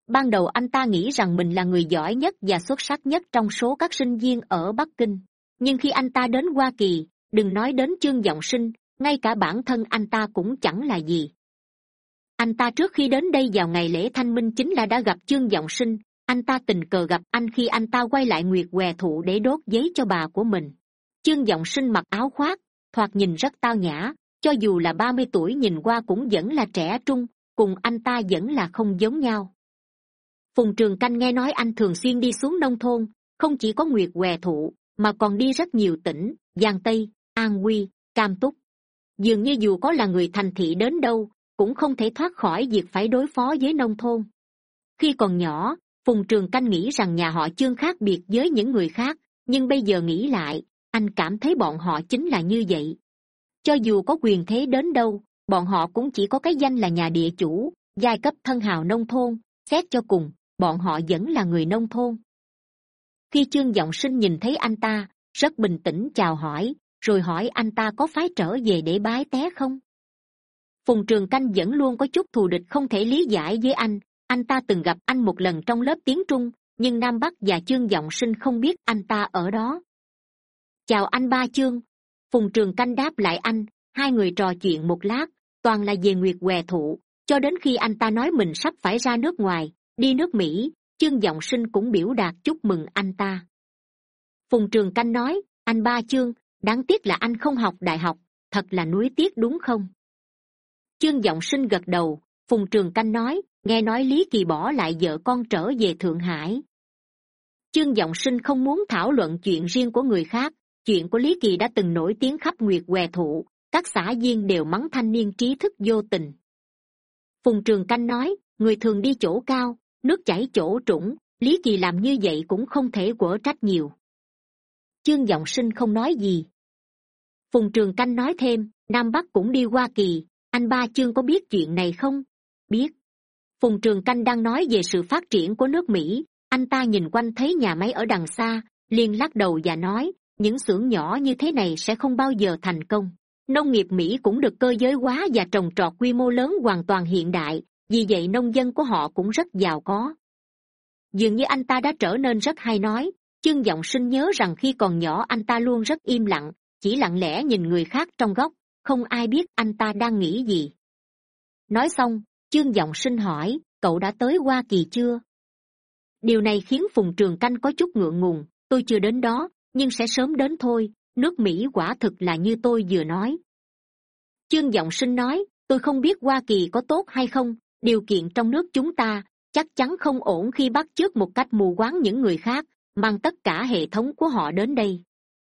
[SPEAKER 1] ban đầu anh ta nghĩ rằng mình là người giỏi nhất và xuất sắc nhất trong số các sinh viên ở bắc kinh. Nhưng khi anh ta đến hoa kỳ, đừng nói đến chương g sinh, ngay cả bản thân anh ta cũng chẳng là gì. Anh ta trước khi đến đây vào ngày lễ thanh minh chính là đã gặp chương g sinh, anh ta tình cờ gặp anh khi anh ta quay lại nguyệt què thụ để đốt giấy cho bà của mình. Chương giọng sinh mặc áo khoác, thoạt nhìn rất tao nhã, cho dù là ba mươi tuổi nhìn qua cũng vẫn là trẻ trung, cùng anh ta vẫn là không giống nhau phùng trường canh nghe nói anh thường xuyên đi xuống nông thôn, không chỉ có nguyệt què thụ, mà còn đi rất nhiều tỉnh, giang tây, an quy, cam túc. Dường như dù có là người thành thị đến đâu, cũng không thể thoát khỏi việc phải đối phó với nông thôn. Khi còn nhỏ, phùng trường canh nghĩ rằng nhà họ chương khác biệt với những người khác, nhưng bây giờ nghĩ lại, anh cảm thấy bọn họ chính là như vậy. Cho dù có quyền thế đến đâu, bọn họ cũng chỉ có cái danh là nhà địa chủ, giai cấp thân hào nông thôn, xét cho cùng bọn họ vẫn là người nông thôn. Khi chương g sinh nhìn thấy anh ta, rất bình tĩnh chào hỏi, rồi hỏi anh ta có phái trở về để bái té không? Phùng trường canh vẫn luôn có chút thù địch không thể lý giải với anh. Anh ta từng gặp anh một lần trong lớp tiếng trung, nhưng nam bắc và chương giọng sinh không biết anh ta ở đó. Chào anh ba chương. Phùng trường canh đáp lại anh, hai người trò chuyện một lát, toàn là về nguyệt què thụ, cho đến khi anh ta nói mình sắp phải ra nước ngoài đi nước mỹ, chương giọng sinh cũng biểu đạt chúc mừng anh ta. Phùng trường canh nói, anh ba chương, đáng tiếc là anh không học đại học, thật là nuối tiếc đúng không? Chương giọng sinh gật đầu, phùng trường canh nói, nghe nói lý kỳ bỏ lại vợ con trở về thượng hải. Chương giọng sinh không muốn thảo luận chuyện riêng của người khác, chuyện của lý kỳ đã từng nổi tiếng khắp nguyệt què thụ, các xã viên đều mắng thanh niên trí thức vô tình. Phùng trường canh nói, người thường đi chỗ cao nước chảy chỗ trũng, lý kỳ làm như vậy cũng không thể quở trách nhiều. Chương giọng sinh không nói gì. Phùng trường canh nói thêm, nam bắc cũng đi hoa kỳ, anh ba chương có biết chuyện này không? Biết. Phùng trường canh đang nói về sự phát triển của nước mỹ, anh ta nhìn quanh thấy nhà máy ở đằng xa, liền lắc đầu và nói, những xưởng nhỏ như thế này sẽ không bao giờ thành công. Nông nghiệp mỹ cũng được cơ giới hóa và trồng trọt quy mô lớn hoàn toàn hiện đại vì vậy nông dân của họ cũng rất giàu có. Dường như anh ta đã trở nên rất hay nói, chương g sinh nhớ rằng khi còn nhỏ anh ta luôn rất im lặng, chỉ lặng lẽ nhìn người khác trong góc, không ai biết anh ta đang nghĩ gì. Nói xong, chương g sinh hỏi, cậu đã tới hoa kỳ chưa? Điều này khiến phùng trường canh có chút ngượng ngùng, tôi chưa đến đó, nhưng sẽ sớm đến thôi, nước mỹ quả thực là như tôi vừa nói. Chương giọng sinh nói, tôi không biết hoa kỳ có tốt hay không điều kiện trong nước chúng ta chắc chắn không ổn khi bắt chước một cách mù quáng những người khác, mang tất cả hệ thống của họ đến đây.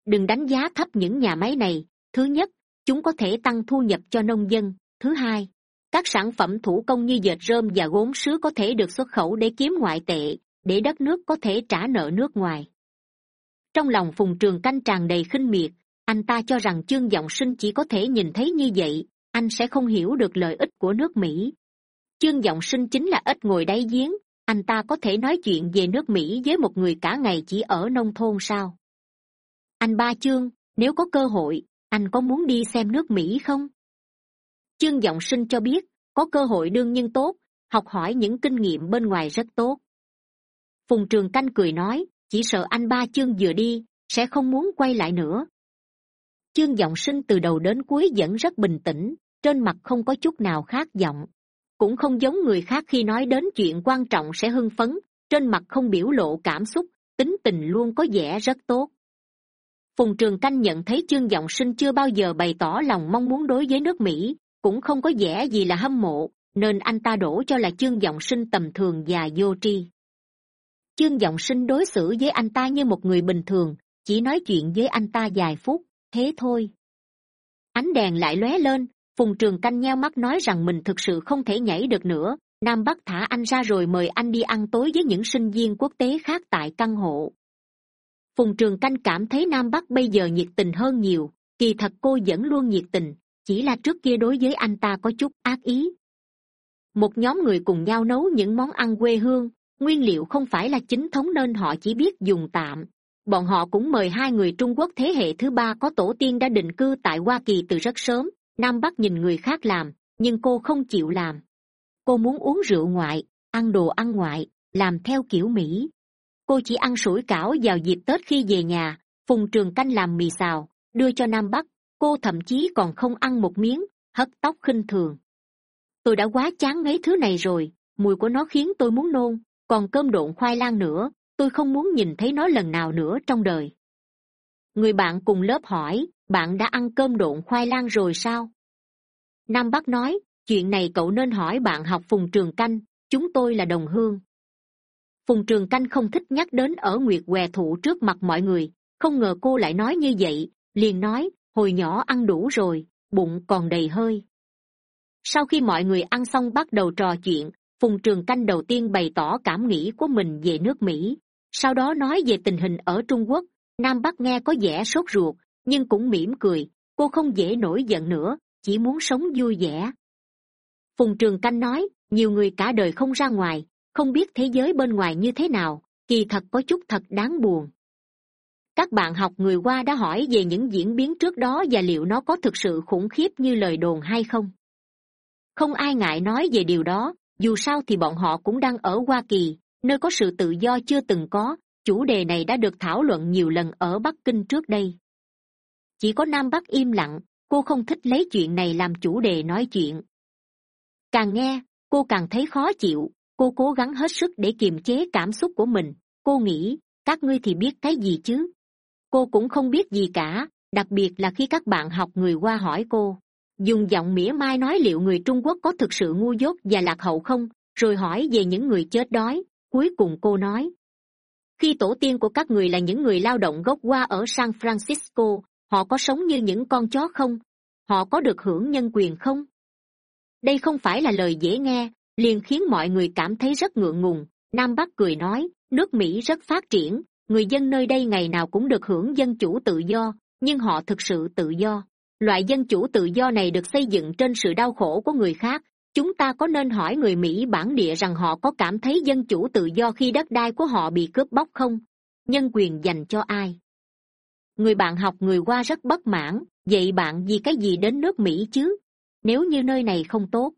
[SPEAKER 1] Đừng đánh giá thấp những nhà máy này. Thứ nhất, chúng có thể tăng thu nhập cho nông dân. Thứ hai, các sản phẩm thủ công như dệt rơm và gốm sứ có thể được xuất khẩu để kiếm ngoại tệ, để đất nước có thể trả nợ nước ngoài. Trong lòng phùng trường canh tràn đầy khinh miệt, anh ta cho rằng chương giọng sinh chỉ có thể nhìn thấy như vậy, anh sẽ không hiểu được lợi ích của nước mỹ chương g sinh chính là ít ngồi đáy giếng. Anh ta có thể nói chuyện về nước mỹ với một người cả ngày chỉ ở nông thôn sao? Anh ba chương, nếu có cơ hội, anh có muốn đi xem nước mỹ không? Chương g sinh cho biết, có cơ hội đương nhiên tốt, học hỏi những kinh nghiệm bên ngoài rất tốt. Phùng trường canh cười nói, chỉ sợ anh ba chương vừa đi, sẽ không muốn quay lại nữa. Chương giọng sinh từ đầu đến cuối vẫn rất bình tĩnh, trên mặt không có chút nào khác giọng cũng không giống người khác khi nói đến chuyện quan trọng sẽ hưng phấn, trên mặt không biểu lộ cảm xúc, tính tình luôn có vẻ rất tốt. Phùng trường canh nhận thấy chương giọng sinh chưa bao giờ bày tỏ lòng mong muốn đối với nước mỹ, cũng không có vẻ gì là hâm mộ, nên anh ta đổ cho là chương giọng sinh tầm thường và vô tri. Chương giọng sinh đối xử với anh ta như một người bình thường, chỉ nói chuyện với anh ta vài phút, thế thôi. Ánh đèn lại lóe lên phùng trường canh nheo mắt nói rằng mình thực sự không thể nhảy được nữa. Nam bắc thả anh ra rồi mời anh đi ăn tối với những sinh viên quốc tế khác tại căn hộ. Phùng trường canh cảm thấy nam bắc bây giờ nhiệt tình hơn nhiều. Kỳ thật cô vẫn luôn nhiệt tình, chỉ là trước kia đối với anh ta có chút ác ý. Một nhóm người cùng nhau nấu những món ăn quê hương, nguyên liệu không phải là chính thống nên họ chỉ biết dùng tạm. Bọn họ cũng mời hai người trung quốc thế hệ thứ ba có tổ tiên đã định cư tại hoa kỳ từ rất sớm nam bắc nhìn người khác làm, nhưng cô không chịu làm. Cô muốn uống rượu ngoại, ăn đồ ăn ngoại, làm theo kiểu mỹ. Cô chỉ ăn sủi cảo vào dịp tết khi về nhà, phùng trường canh làm mì xào, đưa cho nam bắc. Cô thậm chí còn không ăn một miếng hất tóc khinh thường. Tôi đã quá chán mấy thứ này rồi, mùi của nó khiến tôi muốn nôn, còn cơm độn khoai lang nữa, tôi không muốn nhìn thấy nó lần nào nữa trong đời người bạn cùng lớp hỏi, bạn đã ăn cơm độn khoai lang rồi sao? Nam bắc nói, chuyện này cậu nên hỏi bạn học phùng trường canh, chúng tôi là đồng hương. Phùng trường canh không thích nhắc đến ở nguyệt què thụ trước mặt mọi người, không ngờ cô lại nói như vậy, liền nói, hồi nhỏ ăn đủ rồi, bụng còn đầy hơi. Sau khi mọi người ăn xong bắt đầu trò chuyện, phùng trường canh đầu tiên bày tỏ cảm nghĩ của mình về nước mỹ, sau đó nói về tình hình ở trung quốc nam bắc nghe có vẻ sốt ruột, nhưng cũng mỉm cười, cô không dễ nổi giận nữa, chỉ muốn sống vui vẻ. Phùng trường canh nói, nhiều người cả đời không ra ngoài, không biết thế giới bên ngoài như thế nào, kỳ thật có chút thật đáng buồn. Các bạn học người qua đã hỏi về những diễn biến trước đó và liệu nó có thực sự khủng khiếp như lời đồn hay không. Không ai ngại nói về điều đó, dù sao thì bọn họ cũng đang ở hoa kỳ, nơi có sự tự do chưa từng có chủ đề này đã được thảo luận nhiều lần ở bắc kinh trước đây. Chỉ có nam bắc im lặng, cô không thích lấy chuyện này làm chủ đề nói chuyện. Càng nghe, cô càng thấy khó chịu, cô cố gắng hết sức để kiềm chế cảm xúc của mình. Cô nghĩ, các ngươi thì biết cái gì chứ? Cô cũng không biết gì cả, đặc biệt là khi các bạn học người qua hỏi cô, dùng giọng mỉa mai nói liệu người trung quốc có thực sự ngu dốt và lạc hậu không? Rồi hỏi về những người chết đói. Cuối cùng cô nói khi tổ tiên của các người là những người lao động gốc qua ở san francisco, họ có sống như những con chó không? Họ có được hưởng nhân quyền không? Đây không phải là lời dễ nghe, liền khiến mọi người cảm thấy rất ngượng ngùng. Nam bắc cười nói, nước mỹ rất phát triển, người dân nơi đây ngày nào cũng được hưởng dân chủ tự do, nhưng họ thực sự tự do. Loại dân chủ tự do này được xây dựng trên sự đau khổ của người khác chúng ta có nên hỏi người mỹ bản địa rằng họ có cảm thấy dân chủ tự do khi đất đai của họ bị cướp bóc không? Nhân quyền dành cho ai? Người bạn học người qua rất bất mãn, vậy bạn vì cái gì đến nước mỹ chứ? Nếu như nơi này không tốt?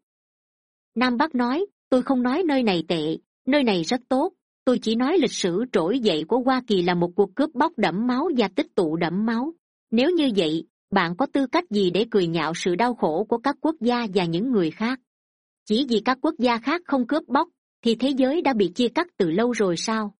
[SPEAKER 1] Nam bắc nói, tôi không nói nơi này tệ, nơi này rất tốt. Tôi chỉ nói lịch sử trỗi dậy của hoa kỳ là một cuộc cướp bóc đẫm máu và tích tụ đẫm máu. Nếu như vậy, bạn có tư cách gì để cười nhạo sự đau khổ của các quốc gia và những người khác? Chỉ vì các quốc gia khác không cướp bóc, thì thế giới đã bị chia cắt từ lâu rồi sao?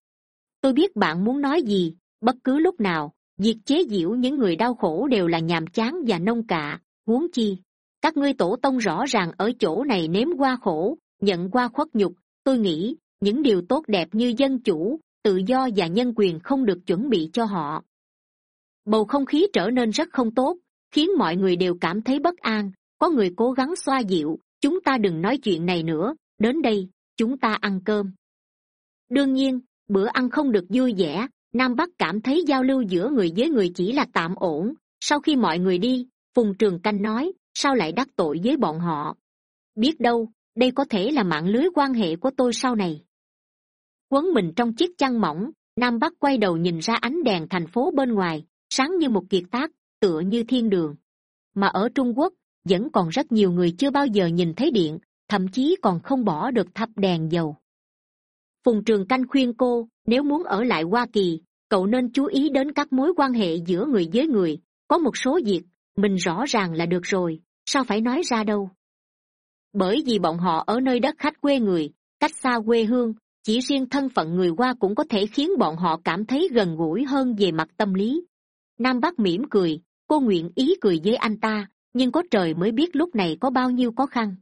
[SPEAKER 1] Tôi biết bạn muốn nói gì, bất cứ lúc nào, việc chế giễu những người đau khổ đều là nhàm chán và nông cạ huống chi, các ngươi tổ tông rõ ràng ở chỗ này nếm qua khổ, nhận qua khuất nhục. Tôi nghĩ, những điều tốt đẹp như dân chủ, tự do và nhân quyền không được chuẩn bị cho họ. Bầu không khí trở nên rất không tốt, khiến mọi người đều cảm thấy bất an. Có người cố gắng xoa dịu chúng ta đừng nói chuyện này nữa, đến đây, chúng ta ăn cơm. Đương nhiên, bữa ăn không được vui vẻ, nam bắc cảm thấy giao lưu giữa người với người chỉ là tạm ổn. Sau khi mọi người đi, phùng trường canh nói, sao lại đắc tội với bọn họ? Biết đâu, đây có thể là mạng lưới quan hệ của tôi sau này. Quấn mình trong chiếc chăn mỏng, nam bắc quay đầu nhìn ra ánh đèn thành phố bên ngoài, sáng như một kiệt tác, tựa như thiên đường. Mà ở trung quốc vẫn còn rất nhiều người chưa bao giờ nhìn thấy điện, thậm chí còn không bỏ được thắp đèn dầu. Phùng trường canh khuyên cô, nếu muốn ở lại hoa kỳ, cậu nên chú ý đến các mối quan hệ giữa người với người. Có một số việc, mình rõ ràng là được rồi, sao phải nói ra đâu? Bởi vì bọn họ ở nơi đất khách quê người, cách xa quê hương, chỉ riêng thân phận người qua cũng có thể khiến bọn họ cảm thấy gần gũi hơn về mặt tâm lý. Nam bắc mỉm cười, cô nguyện ý cười với anh ta nhưng có trời mới biết lúc này có bao nhiêu khó khăn.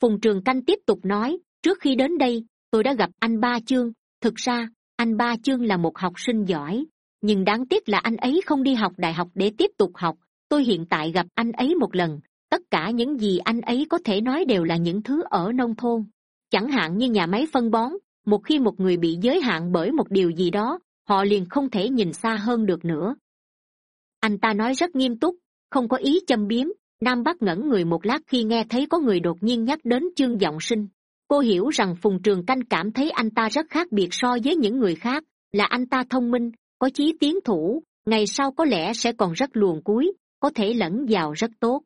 [SPEAKER 1] Phùng trường canh tiếp tục nói, trước khi đến đây, tôi đã gặp anh ba chương. Thực ra, anh ba chương là một học sinh giỏi, nhưng đáng tiếc là anh ấy không đi học đại học để tiếp tục học. Tôi hiện tại gặp anh ấy một lần, tất cả những gì anh ấy có thể nói đều là những thứ ở nông thôn. Chẳng hạn như nhà máy phân bón, một khi một người bị giới hạn bởi một điều gì đó, họ liền không thể nhìn xa hơn được nữa. Anh ta nói rất nghiêm túc không có ý châm biếm. Nam bắc ngẩn người một lát khi nghe thấy có người đột nhiên nhắc đến chương giọng sinh. Cô hiểu rằng phùng trường canh cảm thấy anh ta rất khác biệt so với những người khác, là anh ta thông minh, có chí tiến thủ, ngày sau có lẽ sẽ còn rất luồn cuối, có thể lẫn vào rất tốt.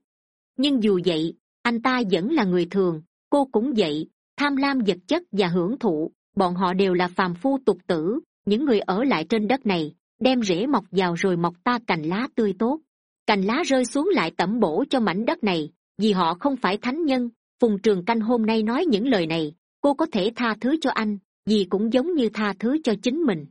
[SPEAKER 1] Nhưng dù vậy, anh ta vẫn là người thường, cô cũng vậy, tham lam vật chất và hưởng thụ, bọn họ đều là phàm phu tục tử, những người ở lại trên đất này, đem rễ mọc vào rồi mọc ta cành lá tươi tốt cành lá rơi xuống lại tẩm bổ cho mảnh đất này, vì họ không phải thánh nhân. Phùng trường canh hôm nay nói những lời này, cô có thể tha thứ cho anh, vì cũng giống như tha thứ cho chính mình.